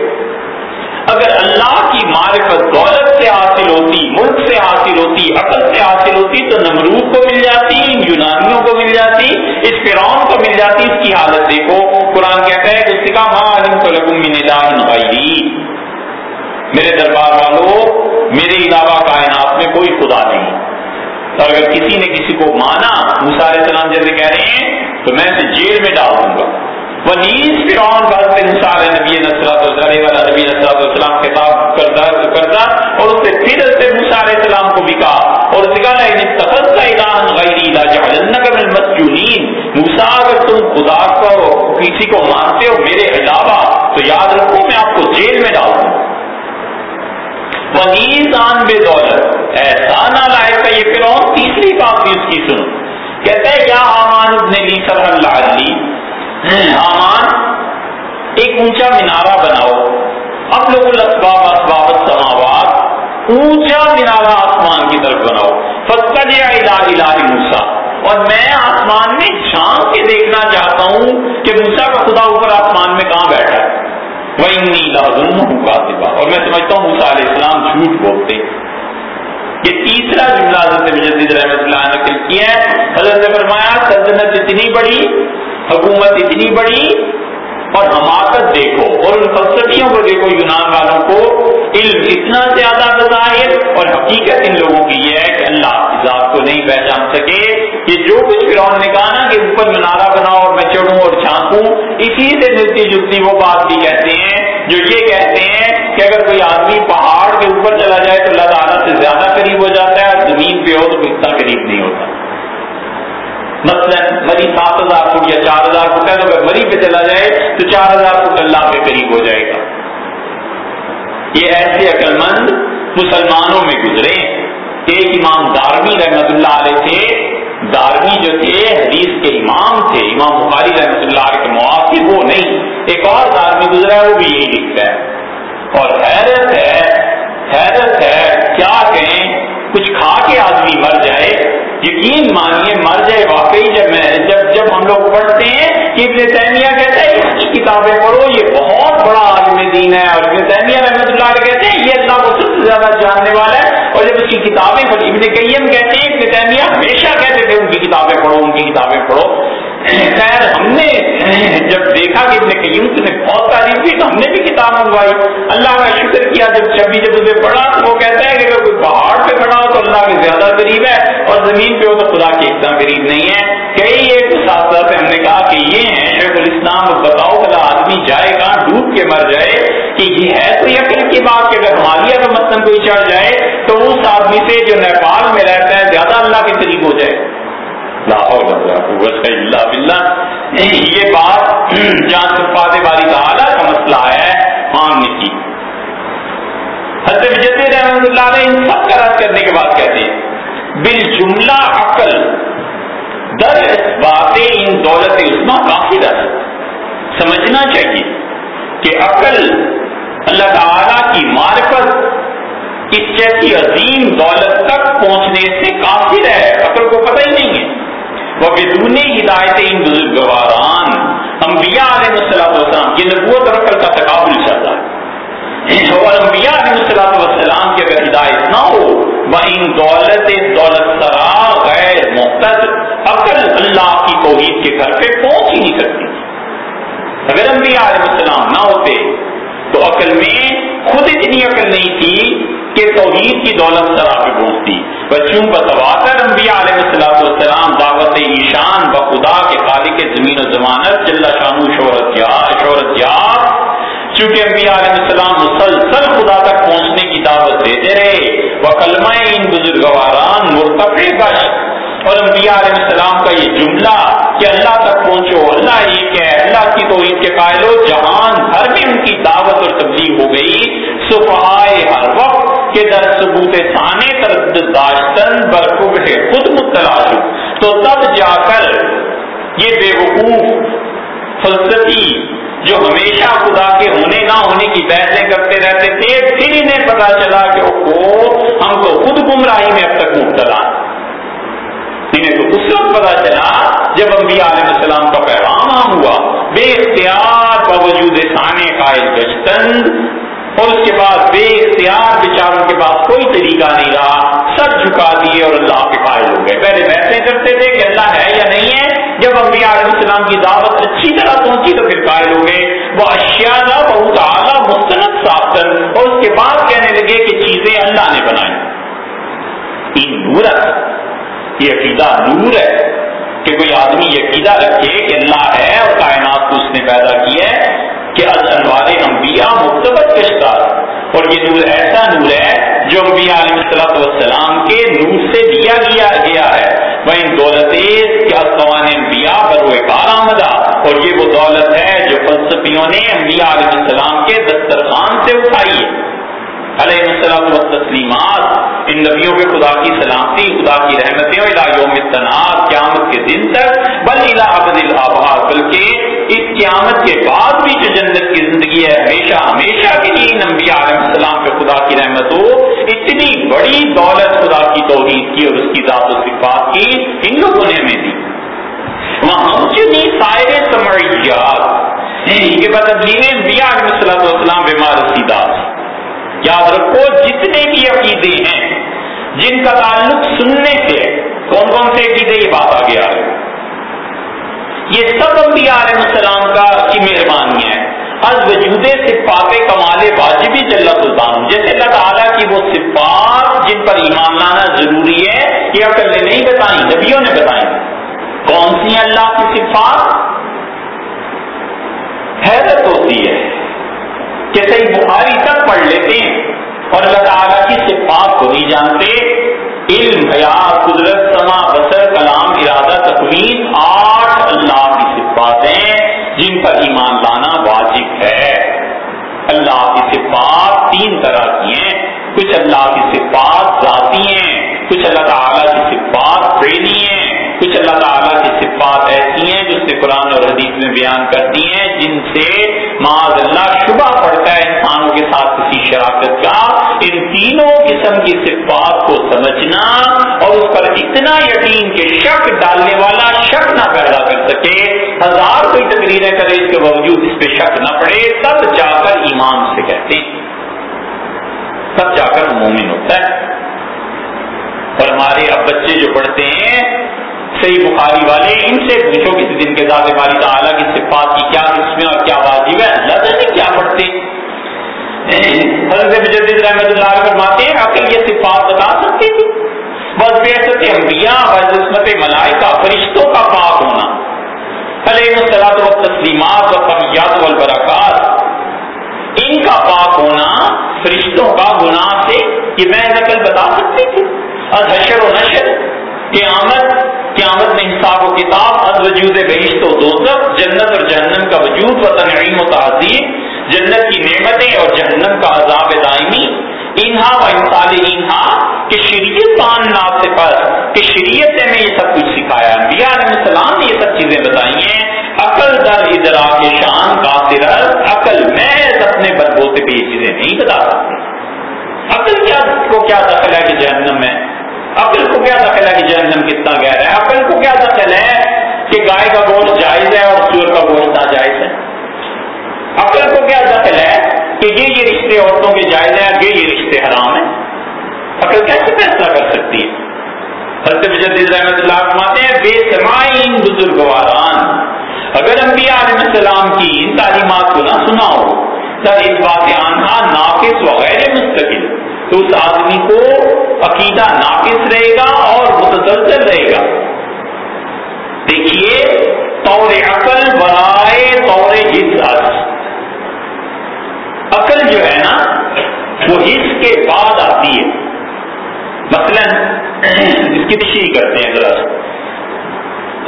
اگر اللہ کی معرفت دولت سے حاصل ہوتی، ملک سے حاصل ہوتی، عقل سے حاصل ہوتی، تو نمرود کو مل جاتی ان یونانیوں کو مل جاتی، اس فرعون کو مل جاتی، اس کی حالت دیکھو۔ قرآن کہتا ہے کہ اس کا ماں علم تو لگوں غیری میرے دربار والوں، میرے علاوہ کائنات میں کوئی خدا نہیں۔ اور اگر کسی نے کسی کو مانا مسارے سلام جیسے کہہ رہے ہیں، تو میں اسے جیل میں ڈال دوں گا۔ وہ نیز فرعون بھرت انسان نبی نسرات والا نبی نسرات السلام خطاب کرتا کرتا اور اس سے پھر سے مسار السلام کو بھی کہا۔ اور اس کہا لیکن تخت کا اعلان غیر جہلن کا مسجونین موسا اگر تم خدا کو کسی کو مانتے ہو میرے علاوہ، تو یاد رکھو، میں آپ کو جیل میں ڈال دوں۔ آن بے دولت ایسا نہ لائے کا یہ پھر اور تیسری بات بھی اس کی سنو۔ کہتے ہیں کیا آمان نے لی سر اللہ لی آمان، ایک اونچا مینارہ بناؤ۔ اب لوگ الاسباب اسباب، سماوات، اونچا مینارہ آسمان کی طرف بناؤ۔ فتح الہ الہ موسا اور میں آسمان میں جھانک کے دیکھنا چاہتا ہوں کہ موسا کا خدا اوپر آسمان میں کہاں بیٹھا ہے۔ اور میں سمجھتا ہوں موسیٰ علیہ السلام جھوٹ بولتے یہ تیسرا جملہ حضرت مجدد رحمۃ اللہ نے کیا ہے۔ حضرت نے فرمایا، سلطنت اتنی بڑی، حکومت اتنی بڑی اور حماقت دیکھو اور ان فلسفیوں کو دیکھو یونان والوں کو۔ علم اتنا زیادہ بظاہر اور حقیقت ان لوگوں کی یہ ہے کہ اللہ کی ذات کو نہیں پہچان سکے یہ جو کچھ فرعون نے کہا نا کہ اوپر منارہ بناؤ اور میں چڑھوں اور جھانکوں اسی سے ملتی جلتی وہ بات بھی کہتے ہیں، جو یہ کہتے ہیں کہ اگر کوئی آدمی پہاڑ کے اوپر چلا جائے تو اللہ تعالیٰ سے زیادہ قریب ہو جاتا ہے اور زمین پہ ہو تو اتنا قریب نہیں ہوتا۔ مثلاً مری سات ہزار فٹ یا چار ہزار فٹ ہے تو اگر مری پہ چلا جائے تو چار ہزار فٹ اللہ کے قریب ہو جائے گا۔ یہ ایسے عقل مند مسلمانوں میں گزرے ایک امام دارمی رحمت اللہ علیہ تھے۔ دارمی جو تھے، حدیث کے امام تھے۔ امام بخاری رحمت اللہ علیہ کے موافق وہ نہیں۔ ایک اور دارمی گزرا ہے، وہ بھی یہی لکھتا ہے۔ اور حیرت ہے حیرت ہے دین مانیے، مر جائے واقعی جب میں، جب جب ہم لوگ پڑھتے ہیں کہ ابن تیمیہ کہتے ہیں، اس کی کتابیں پڑھو، یہ بہت بڑا عالم دین ہے۔ اور ابن تیمیہ رحمۃ اللہ علیہ کہتے ہیں، یہ اللہ کو سب سے زیادہ جاننے والا ہے۔ اور جب اس کی کتابیں پڑھی ابن قیم کہتے ہیں، ابن تیمیہ ہمیشہ کہتے تھے، ان کی کتابیں پڑھو، ان کی کتابیں پڑھو۔ خیر ہم نے جب دیکھا کہ ابن قیم نے بہت تعریف کی تو ہم نے بھی کتاب منگوائی۔ اللہ کا شکر کیا جب جب جب اسے پڑھا تو وہ کہتا ہے کہ اگر کوئی پہاڑ پہ پڑھا ہو تو اللہ کے زیادہ قریب ہے اور زمین پہ ہو تو خدا کے اتنا قریب نہیں ہے۔ کئی ایک ساتھ ہم نے کہا کہ یہ ہے، شیخ الاسلام بتاؤ کہ آدمی جائے گا، ڈوب کے مر جائے، کہ یہ ہے تو یقین کی بات کہ اگر مالیہ کا متن کوئی چڑھ جائے تو اس آدمی سے جو نیپال میں رہتا ہے، زیادہ اللہ کے قریب ہو جائے۔ اللہ بلّہ یہ بات جہاں صفات والی تعالیٰ کا مسئلہ ہے ہاں، مانگنے کی حضرت جد رحمۃ اللہ نے ان سب کا رد کرنے کے بعد کہتے ہیں بال جملہ عقل، در باتیں ان دولت عثما کافی در سمجھنا چاہیے کہ عقل اللہ تعالی کی معرفت اس جیسی عظیم دولت تک پہنچنے سے کافی ہے۔ عقل کو پتہ ہی نہیں ہے۔ وہ بدون ہدایت ان بزرگواران، انبیاء علیہ السلام وسلام یہ نبوت اور عقل کا تقابل چلتا ہے۔ اور انبیاء علیہ السلام وسلام کی اگر ہدایت نہ ہو، وہ ان دولت دولت سرا غیر محتد عقل اللہ کی توحید کے گھر پہ پہنچ ہی نہیں سکتی۔ اگر انبیاء علیہ السلام نہ ہوتے، تو عقل میں خود اتنی عقل نہیں تھی کہ توحید کی دولت سرا پہ پہنچتی بچوں کا تواتر انبیاء علیہ السلام السلام دعوت ایشان بخدا کے خالق زمین و ضمانت جل شانو شہرت شہرت یار۔ چونکہ انبیاء علیہ السلام مسلسل خدا تک پہنچنے کی دعوت دیتے رہے۔ وہ کلمہ ان بزرگواران مرتفع بش۔ اور انبیاء علیہ السلام کا یہ جملہ کہ اللہ تک پہنچو، اللہ ایک ہے، اللہ کی توحید کے قائل ہو، جہان بھر میں ان کی دعوت اور وقت کے در ثبوت ثانے تردد داشتن برقب ہے، خود متلاش تو تب جا کر یہ بے وقوف فلسفی جو ہمیشہ خدا کے ہونے نہ ہونے کی بحثیں کرتے رہتے تھے، پھر انہیں پتا چلا کہ وہ ہم تو خود گمراہی میں اب تک مبتلا انہیں تو اس وقت پتا چلا جب انبیاء علیہ السلام کا پیغام ہوا۔ بے اختیار باوجود ثانے قائل گشتن اور اس کے بعد بے اختیار بیچاروں کے پاس کوئی طریقہ نہیں رہا سب جھکا دیے اور اللہ کے قائل ہو گئے۔ پہلے ویسے کرتے تھے کہ اللہ ہے یا نہیں ہے، جب انبیاء علیہ السلام کی دعوت اچھی طرح پہنچی تو پھر قائل ہو گئے۔ وہ اشیاء بہت اعلیٰ مستند ساختن اور اس کے بعد کہنے لگے کہ چیزیں اللہ نے بنائی۔ نورت یہ عقیدہ نور ہے کہ کوئی آدمی یہ عقیدہ رکھے کہ اللہ ہے اور کائنات کو اس نے پیدا کی ہے۔ کہ از انوار انبیاء مقتبت کشتار اور یہ نور ایسا نور ہے جو انبیاء علیہ السلط والسلام کے نور سے دیا گیا گیا ہے۔ وہ ان دولت کیا قوان انبیاء پر وہ کار آمدہ۔ اور یہ وہ دولت ہے جو فلسفیوں نے انبیاء علیہ السلام کے دسترخوان سے اٹھائی ہے۔ علیہ السلام و تسلیمات، ان نبیوں کے خدا کی سلامتی، خدا کی رحمتیں الہ یوم تناز قیامت کے دن تک، بل الہ عبد الآباد بلکہ اس قیامت کے بعد بھی جو جنت کی زندگی ہے، ہمیشہ ہمیشہ کے لیے انبیاء علیہ السلام پہ خدا کی رحمت ہو اتنی بڑی دولت خدا کی توحید کی اور اس کی ذات و صفات کی ان لوگوں نے ہمیں دی وہاں جنی سائر سمریات یہ یعنی بدلین انبیاء علیہ السلام بیمار سیدھا یاد رکھو، جتنے بھی عقیدے ہیں، جن کا تعلق سننے سے کون کون سے عقیدے، یہ بات آ گئی یہ سب انبیاء علیہ السلام کا کی مہربانی ہے۔ از وجود صفات کمال واجبی جل سلطان۔ جیسے اللہ تعالیٰ کی وہ صفات جن پر ایمان لانا ضروری ہے، یہ عقل نے نہیں بتائی، نبیوں نے بتائی۔ کون سی اللہ کی صفات؟ حیرت ہوتی ہے۔ کہ صحیح بخاری تک پڑھ لیتے ہیں۔ اور اللہ تعالیٰ کی صفات کو نہیں جانتے۔ علم، حیات، قدرت، سما بسر کلام، ارادہ تقویم آٹھ اللہ کی صفات ہیں جن پر ایمان لانا واجب ہے۔ اللہ کی صفات تین طرح کی ہیں۔ کچھ اللہ کی صفات ذاتی ہیں، کچھ اللہ تعالیٰ کی صفات فیلی صفات ایسی ہیں جو سے قرآن اور حدیث میں بیان کرتی ہیں، جن سے معاذ اللہ شبہ پڑتا ہے انسانوں کے ساتھ کسی شراکت کا۔ ان تینوں قسم کی صفات کو سمجھنا اور اس پر اتنا یقین کہ شک ڈالنے والا شک نہ پیدا کر سکے۔ ہزار کوئی تقریریں کرے اس کے باوجود اس پہ شک نہ پڑے، تب جا کر ایمان سے کہتے ہیں۔ تب جا کر مومن ہوتا ہے۔ اور ہمارے اب بچے جو پڑھتے ہیں صحیح بخاری والے، ان سے پوچھو کسی دن کے ذات باری تعالیٰ کی صفات کی کیا قسمیں اور کیا واجب ہے اللہ تعالیٰ کیا پڑھتے؟ حضرت مجدد رحمۃ اللہ علیہ فرماتے ہیں عقل یہ صفات بتا سکتی تھی بس بے انبیاء، بس عصمت ملائکہ، فرشتوں کا پاک ہونا۔ علیہ السلام و تسلیمات و فریات والبرکات۔ ان کا پاک ہونا، فرشتوں کا گناہ سے، یہ میں نقل بتا سکتی تھی۔ اور حشر و نشر۔ قیامت قیامت میں انصاف و کتاب از وجود بہشت و دوزخ جنت اور جہنم کا وجود و تنعیم و تعظیم، جنت کی نعمتیں اور جہنم کا عذاب دائمی۔ انہا و انصال انہا کہ شریعت پان ناپ سے پر کہ شریعت نے ہمیں یہ سب کچھ سکھایا۔ انبیاء علیہ السلام نے یہ سب چیزیں بتائی ہیں۔ عقل در ادرا کے شان قاصر عقل میں اپنے بدبوتے پہ یہ چیزیں نہیں بتا سکتی عقل کیا کو کیا دخل ہے کہ جہنم میں؟ عقل کو کیا دخل ہے کہ جہنم کتنا گہرا ہے؟ عقل کو کیا دخل ہے کہ گائے کا گوشت جائز ہے اور چور کا گوشت ناجائز ہے؟ عقل کو کیا دخل ہے کہ یہ یہ رشتے عورتوں کے جائز ہیں یہ یہ رشتے حرام ہیں؟ عقل کیسے فیصلہ کر سکتی ہے؟ حضرت مجدد رحمت اللہ فرماتے ہیں، بے سمائن بزرگواران۔ اگر انبیاء علیہ السلام کی ان تعلیمات کو نہ سنا ہو تب اس بات آنہا ناقص وغیرہ مستقل۔ تو اس آدمی کو عقیدہ ناقص رہے گا اور متزلزل رہے گا۔ دیکھیے، طور عقل برائے طور حص عقل جو ہے نا، وہ حص کے بعد آتی ہے۔ مثلا، اس کی تشریح کرتے ہیں ذرا۔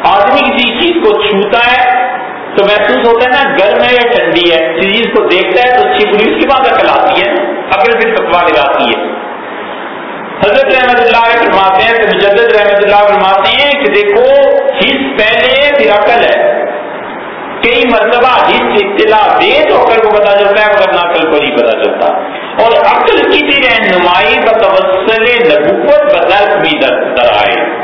آدمی کسی چیز کو چھوتا ہے تو محسوس ہوتا ہے نا، گرم ہے یا ٹھنڈی ہے۔ چیز کو دیکھتا ہے تو اچھی بری اس کی بات عقل آتی ہے۔ عقل پھر فتوا لگاتی ہے۔ حضرت رحمت اللہ فرماتے ہیں مجدد رحمت اللہ فرماتے ہیں کہ دیکھو، حص پہلے پھر عقل ہے۔ کئی مرتبہ حص اطلاع دے تو عقل کو پتا چلتا ہے ورنہ عقل کو نہیں پتا چلتا۔ اور عقل کی رہنمائی کا بتوسل نبوت بدرک بھی در آئے۔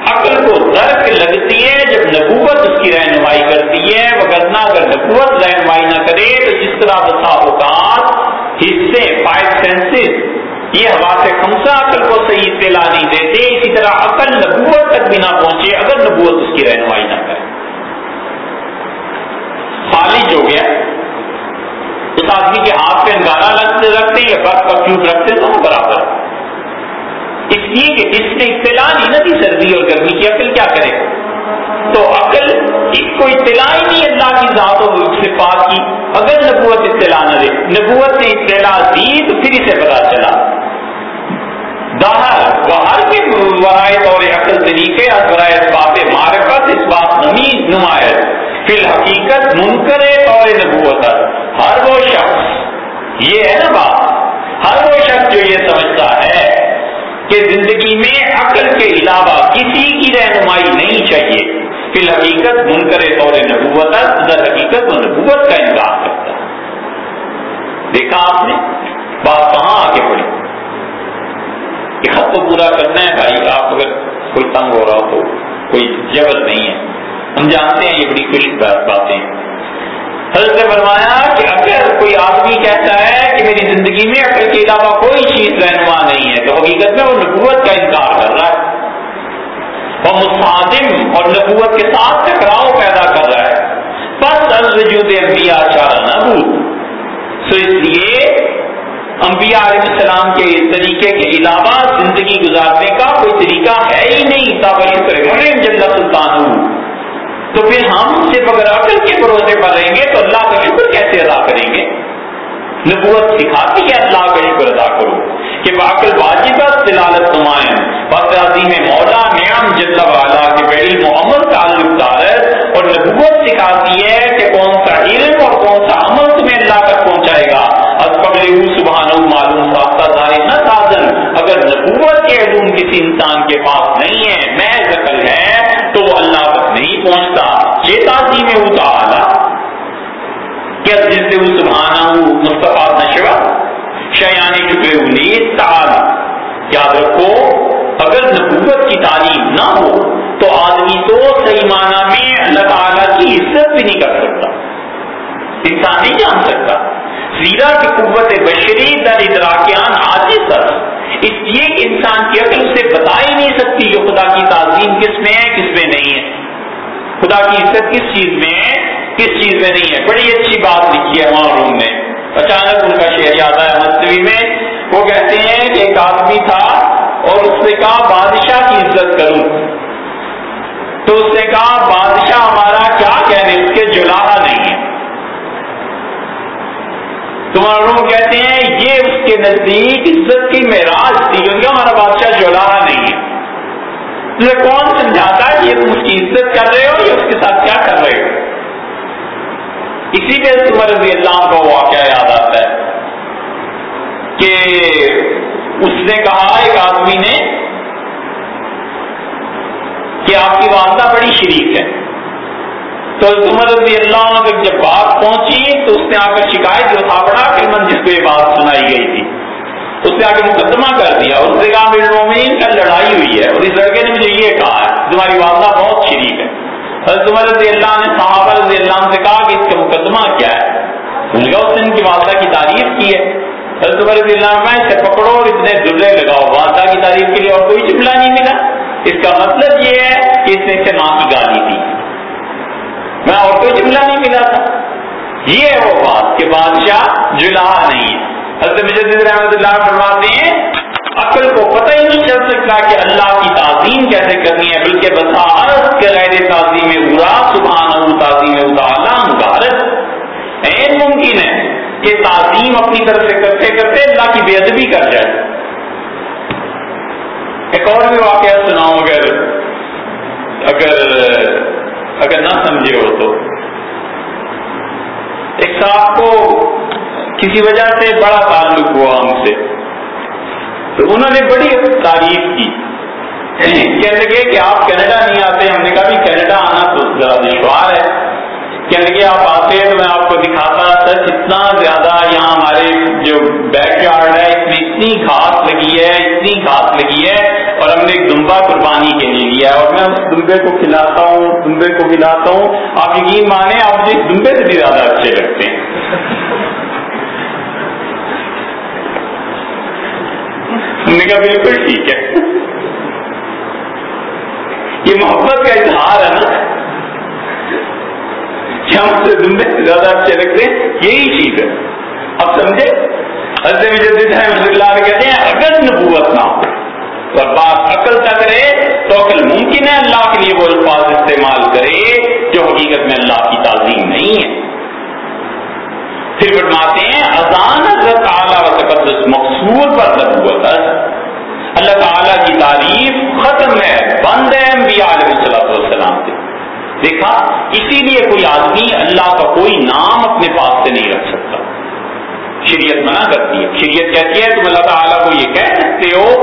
عقل کو درک لگتی ہے جب نبوت اس کی رہنمائی کرتی ہے وغیرہ اگر نبوت رہنمائی نہ کرے تو جس طرح بسا اوقات حصے فائیو سینسز یہ ہوا سے خمسا عقل کو صحیح اطلاع نہیں دیتے، اسی طرح عقل نبوت تک بھی نہ پہنچے، اگر نبوت اس کی رہنمائی نہ کرے۔ خالج ہو گیا، اس آدمی کے ہاتھ پہ انگارا لگتے رکھتے یا برف کا کیوب رکھتے تو برابر۔ اس لیے کہ جس نے اطلاع نہیں نہ تھی سردی اور گرمی کی عقل کیا کرے۔ تو عقل اس کو اطلاع ہی نہیں اللہ کی ذات و صفات کی۔ اگر نبوت اطلاع نہ دے، نبوت نے اطلاع دی تو پھر اسے پتا چلا۔ دہر باہر کے ورائے اور عقل طریقے اور ورائے بات معرفت اس بات نمی نمایت۔ فی الحقیقت منکر اور نبوت ہر وہ شخص، یہ ہے نا بات۔ ہر وہ شخص جو یہ سمجھتا ہے کہ زندگی میں عقل کے علاوہ کسی کی رہنمائی نہیں چاہیے۔ فی الحقیقت منکر طور نبوت در حقیقت وہ نبوت کا انکار کرتا دیکھا آپ نے؟ بات کہاں آگے بڑھی؟ یہ خط تو پورا کرنا ہے بھائی، آپ اگر کوئی تنگ ہو رہا ہو تو کوئی جبر نہیں ہے۔ ہم جانتے ہیں یہ بڑی خوش باتیں حضرت نے فرمایا کہ اگر کوئی آدمی کہتا ہے کہ میری زندگی میں عقل کے علاوہ کوئی چیز رہنما نہیں ہے، تو حقیقت میں وہ نبوت کا انکار کر رہا ہے۔ وہ مصادم اور نبوت کے ساتھ ٹکراؤ پیدا کر رہا ہے۔ بس الوجود انبیاء چارہ نبوت تو اس لیے انبیاء علیہ السلام کے طریقے کے علاوہ زندگی گزارنے کا کوئی طریقہ ہے ہی نہیں۔ تابشر جنت سلطان ہوں۔ تو پھر ہم صرف اگر عقل کے بھروسے پر رہیں گے تو اللہ کا شکر کیسے ادا کریں گے؟ نبوت سکھاتی ہے اللہ کا شکر ادا کرو کہ باقل واجب کی قوت بشری در ادراکیان آج سر اس لیے کہ انسان کی عقل اسے بتا ہی نہیں سکتی کہ خدا کی تعظیم کس میں ہے، کس میں نہیں ہے۔ خدا کی عزت کس چیز میں ہے، کس چیز میں نہیں ہے۔ بڑی اچھی بات لکھی ہے وہاں روم میں۔ اچانک ان کا شہر یاد آیا مستوی میں۔ وہ کہتے ہیں کہ ایک آدمی تھا اور اس نے کہا، بادشاہ کی عزت کروں تو اس نے کہا، بادشاہ ہمارا کیا کہنے، اس کے جلاحا نہیں ہے۔ تمہارا روم کہتے ہیں، یہ اس کے نزدیک عزت کی معراج تھی، کیونکہ ہمارا بادشاہ جولاحا نہیں ہے۔ تمہیں کون سمجھاتا ہے کہ تم اس کی عزت کر رہے ہو یا اس کے ساتھ کیا کر رہے ہو؟ اسی پہ تمہیں رضی اللہ کا واقعہ یاد آتا ہے کہ اس نے کہا، ایک آدمی نے کہ آپ کی والدہ بڑی شریک ہے۔ تو عمر رضی اللہ عنہ جب بات پہنچی تو اس نے آ کر شکایت جو تھا، بڑا جس کو یہ بات سنائی گئی تھی۔ اس نے آ کے مقدمہ کر دیا۔ اس نے کہا، میرے مومین کا لڑائی ہوئی ہے۔ اور اس لڑکے نے مجھے یہ کہا ہے، تمہاری والدہ بہت شریک ہے۔ حضرت عمر رضی اللہ نے صحابہ رضی اللہ عنہ سے کہا کہ اس کا مقدمہ کیا ہے۔ اس نے ان کی والدہ کی تعریف کی ہے۔ حضرت عمر رضی اللہ عنہ سے پکڑو اور اتنے جملے لگاؤ۔ والدہ کی تعریف کے لیے اور کوئی جملہ نہیں ملا۔ اس کا مطلب یہ ہے کہ اس نے اسے ماں کی گالی دی۔ میں اور کوئی جملہ نہیں ملا تھا۔ یہ ہے وہ بات کہ بادشاہ جلا نہیں ہے۔ حضرت مجد رحمۃ اللہ فرماتے ہیں، عقل کو پتہ ہی نہیں چل سکتا کہ اللہ کی تعظیم کیسے کرنی ہے، بلکہ بسارت کے غیر تعظیم ارا سبحان تعظیم تعالیٰ مبارک۔ این ممکن ہے کہ تعظیم اپنی طرف سے کرتے کرتے اللہ کی بے ادبی کر جائے۔ ایک اور بھی واقعہ سناؤں اگر اگر اگر نہ سمجھے ہو تو۔ ایک صاحب کو کسی وجہ سے بڑا تعلق ہوا ہم سے۔ تو انہوں نے بڑی تعریف کی۔ کہنے لگے کہ آپ کینیڈا نہیں آتے، ہم نے کہا بھی کینیڈا آنا تو ذرا دشوار ہے۔ کہنے لگے، آپ آتے ہیں تو میں آپ کو دکھاتا سچ اتنا زیادہ یہاں ہمارے جو بیک یارڈ ہے، اس میں اتنی گھاس لگی ہے، اتنی گھاس لگی ہے اور ہم نے ایک دمبا قربانی کے لیے لیا ہے اور میں اس دمبے کو کھلاتا ہوں، دمبے کو کھلاتا ہوں۔ آپ یقین مانے، آپ مجھے دمبے سے بھی زیادہ اچھے لگتے ہیں۔ ہم نے کہا، بالکل ٹھیک ہے۔ یہ محبت کا اظہار ہے نا۔ ہم سے دمبے سے زیادہ اچھے لگتے ہیں، یہی چیز ہے۔ اب سمجھے؟ حضرت مجدد احمد اللہ کہتے ہیں، اگر نبوت نہ ہو اور بات عقل تک رہے، تو عقل ممکن ہے اللہ کے لیے وہ الفاظ استعمال کرے جو حقیقت میں اللہ کی تعظیم نہیں ہے۔ پھر فرماتے ہیں، اذان حضرت تعالیٰ و تقدس مقصور پر نبوت اللہ تعالیٰ کی تعریف ختم ہے، بند ہے، انبیاء علیہ دیکھا، اسی لیے کوئی آدمی اللہ کا کوئی نام اپنے پاس سے نہیں رکھ سکتا۔ شریعت منع کرتی ہے۔ شریعت کہتی ہے، تم اللہ تعالیٰ کو یہ کہہ سکتے ہو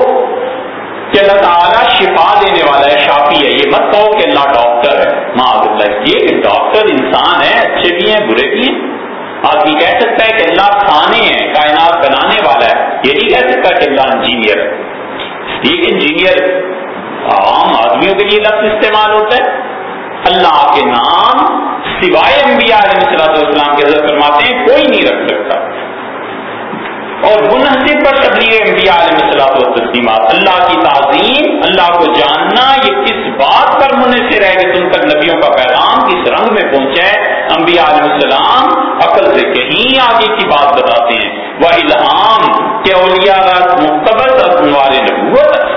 کہ اللہ تعالیٰ شفا دینے والا ہے، شافی ہے۔ یہ مت کہو کہ اللہ ڈاکٹر ہے۔ ماں اللہ۔ یہ کہ ڈاکٹر انسان ہے، اچھے بھی ہیں، برے بھی ہیں۔ آدمی کہہ سکتا ہے کہ اللہ کھانے ہیں، کائنات بنانے والا ہے۔ یہ نہیں کہہ سکتا کہ اللہ انجینئر یہ انجینئر عام آدمیوں کے لیے لفظ استعمال ہوتا ہے۔ اللہ کے نام سوائے انبیاء علیہ صلاح والسلام کے حضرت فرماتے ہیں، کوئی نہیں رکھ سکتا۔ اور منحصر پر تبلیغ انبیاء علیہ صلاح و تسلیمات اللہ کی تعظیم، اللہ کو جاننا، یہ کس بات پر منحصر ہے کہ تم تک نبیوں کا پیغام کس رنگ میں پہنچے انبیاء علیہ السلام عقل سے کہیں آگے کی بات بتاتے ہیں۔ وہ الہام کے اولیاء مقتبل والے نبوت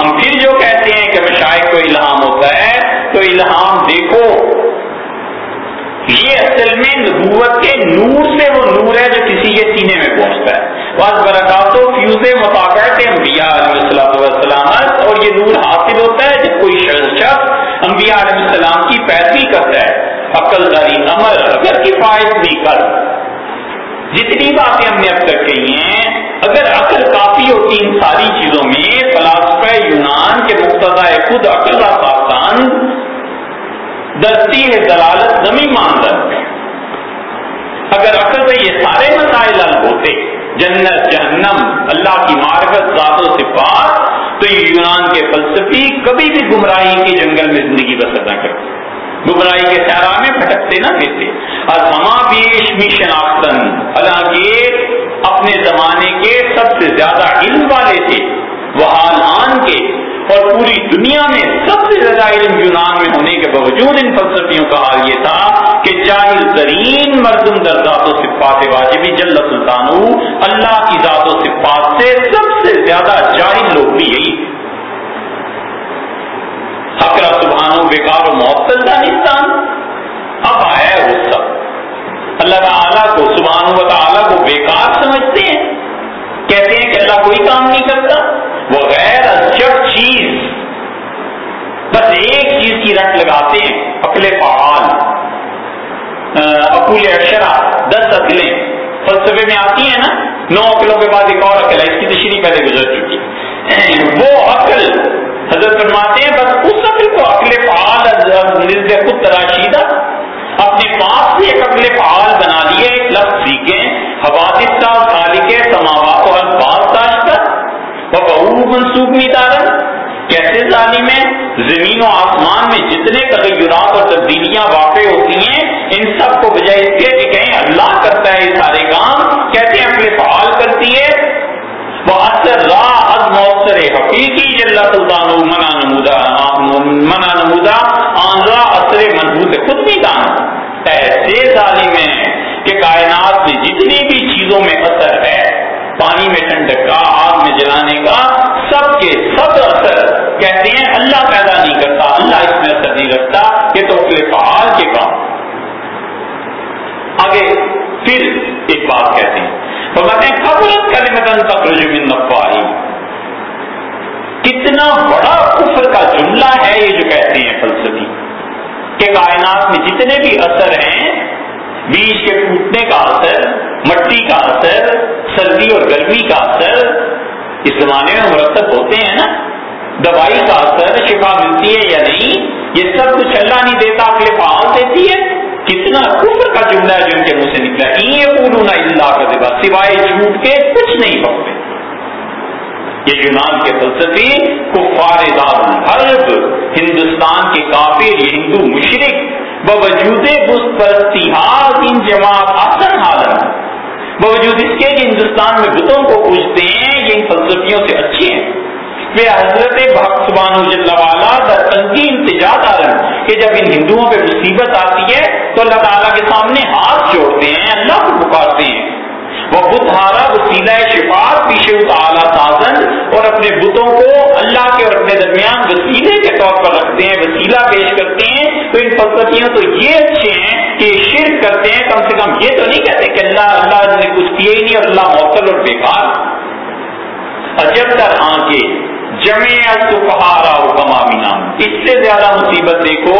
ہم پھر جو کہتے ہیں کہ مشاعر کو الہام ہوتا ہے، تو الہام دیکھو۔ یہ اصل میں نبوت کے نور سے وہ نور ہے جو کسی کے سینے میں پہنچتا ہے۔ بس برکات فیوز مطابق انبیاء علیہ السلام اور یہ نور حاصل ہوتا ہے جب کوئی شخص انبیاء علیہ السلام کی پیروی کرتا ہے۔ عقل داری امر اگر کفایت بھی کر۔ جتنی باتیں ہم نے اب تک کہی ہیں اگر عقل کافی ہوتی ان ساری چیزوں میں، فلاسفہ یونان کے مقتضا خود عقل کا ساختان دستی ہے، دلالت نمی ماندن اگر عقل سے یہ سارے مسائل حل ہوتے، جنت، جہنم، اللہ کی مارکت ذات و صفات، تو یہ یونان کے فلسفی کبھی بھی گمراہی کے جنگل میں زندگی بسر نہ کرتے۔ گمراہی کے سیارہ میں پھٹکتے نہ دیتے۔ اور ہما بیش بھی شناختن حالانکہ اپنے زمانے کے سب سے زیادہ علم والے تھے۔ وہ آن کے اور پوری دنیا میں سب سے زیادہ علم یونان میں ہونے کے باوجود ان فلسفیوں کا حال یہ تھا کہ جاہل ترین مردم در ذات و صفات واجبی جل سلطان اللہ کی ذات و صفات سے سب سے زیادہ جاہل لوگ بھی یہی حقرا سبحانوں بیکار و معطل دانستان اب آیا وہ سب۔ اللہ تعالیٰ کو سبحان و تعالیٰ کو بیکار سمجھتے ہیں۔ کہتے ہیں کہ اللہ کوئی کام نہیں کرتا۔ وہ غیر جب چیز۔ بس ایک چیز کی رٹ لگاتے ہیں۔ اکلے فعال اکول اشرا، دس عقلیں فلسفے میں آتی ہیں نا، نو عقلوں کے بعد ایک اور عقل ہے۔ اس کی تشریح پہلے گزر چکی۔ وہ عقل حضرت فرماتے ہیں، بس اس عقل کو فعال خود تراشیدہ اپنے پاس سے ایک اپنے فعال بنا لیے ایک لفظ سیکھیں، حوادث کا خالق سماوات اور الفاظ تاش کا وہ منسوخ نہیں کیسے ظالم ہے زمین و آسمان میں جتنے تغیرات اور تبدیلیاں واقع ہوتی ہیں، ان سب کو بجائے اس کے کہ کہیں اللہ کرتا ہے یہ سارے کام کہتے ہیں اپنے فعال کرتی ہے؟ وہ اثر راہ مؤثر حقیقی جل سلطان منا نمودہ منا نمودہ آنرا اثر منبوط خود بھی دان۔ ایسے ظالم ہیں کہ کائنات میں جتنی بھی چیزوں میں اثر ہے، پانی میں ٹھنڈک کا، آگ میں جلانے کا، سب کے سب اثر کہتے ہیں اللہ پیدا نہیں کرتا، اللہ اس میں اثر نہیں رکھتا یہ تو اپنے فعال کے کام۔ آگے پھر ایک بات کہتے ہیں۔ تو کہتے ہیں قبرت کرنے میں تک رجوع نفائی کتنا بڑا کفر کا جملہ ہے یہ جو کہتے ہیں فلسفی کہ کائنات میں جتنے بھی اثر ہیں، بیج کے ٹوٹنے کا اثر، مٹی کا اثر، سردی اور گرمی کا اثر، اس زمانے میں مرتب ہوتے ہیں نا؟ دوائی کا اثر، شفا ملتی ہے یا نہیں؟ یہ سب کچھ اللہ نہیں دیتا، اپنے پاؤں دیتی ہے۔ کتنا کفر کا جملہ ہے جو ان کے منہ سے نکلا۔ یہ پورا اللہ کا دیوا سوائے جھوٹ کے کچھ نہیں پکتے یہ یونان کے فلسفی کفار دار حرب، ہندوستان کے کافر، یہ ہندو مشرق باوجود پرستی ان جماعت آسن حالت باوجود اس کے کہ ہندوستان میں بتوں کو پوچھتے ہیں، یہ ان فلسفیوں سے اچھے ہیں۔ وہ حضرت بھکت سبان والا در تنگی امتجاد عالم کہ جب ان ہندوؤں پہ مصیبت آتی ہے تو اللہ تعالیٰ کے سامنے ہاتھ جوڑتے ہیں، اللہ کو پکارتے ہیں۔ وہ بت ہارا وسیلہ شفاعت پیشے اعلیٰ سازن اور اپنے بتوں کو اللہ کے اور اپنے درمیان وسیلے کے طور پر رکھتے ہیں، وسیلہ پیش کرتے ہیں۔ تو ان فلسفیاں تو یہ اچھے ہیں کہ شرک کرتے ہیں، کم سے کم یہ تو نہیں کہتے کہ اللہ اللہ نے کچھ کیا ہی نہیں اور اللہ موکل اور بیکار۔ عجب تر آنکھیں جمع سفہارا کما نام۔ اس سے زیادہ مصیبت دیکھو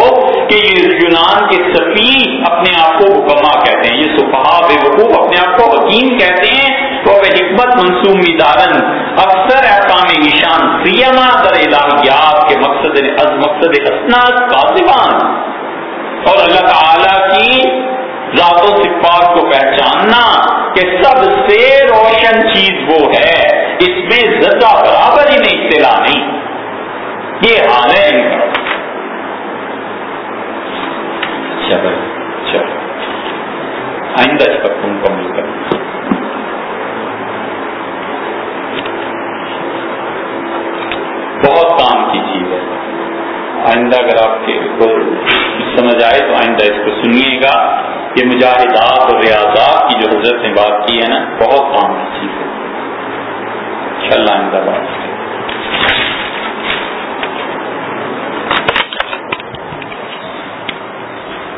کہ یہ یونان کے سفی اپنے آپ کو حکما کہتے ہیں، یہ سفہا بے وقوف اپنے آپ کو حکیم کہتے ہیں تو وہ حکمت منصوم دارن اکثر احکام نشان سیما در الہیات کے مقصد از مقصد اسناد قاصبان اور اللہ تعالی کی ذات و صفات کو پہچاننا کہ سب سے روشن چیز وہ ہے، اس میں زدہ برابر ہی نہیں، اطلاع نہیں۔ یہ حال ہے ان کا چلو چلو آئندہ اس پر تم کو مل کر بہت کام کی چیز ہے۔ آئندہ اگر آپ کے سمجھ آئے تو آئندہ اس کو سنیے گا یہ مجاہدات اور ریاضات کی جو حضرت نے بات کی ہے نا، بہت کام کی چیز ہے۔ ان شاء اللہ بات۔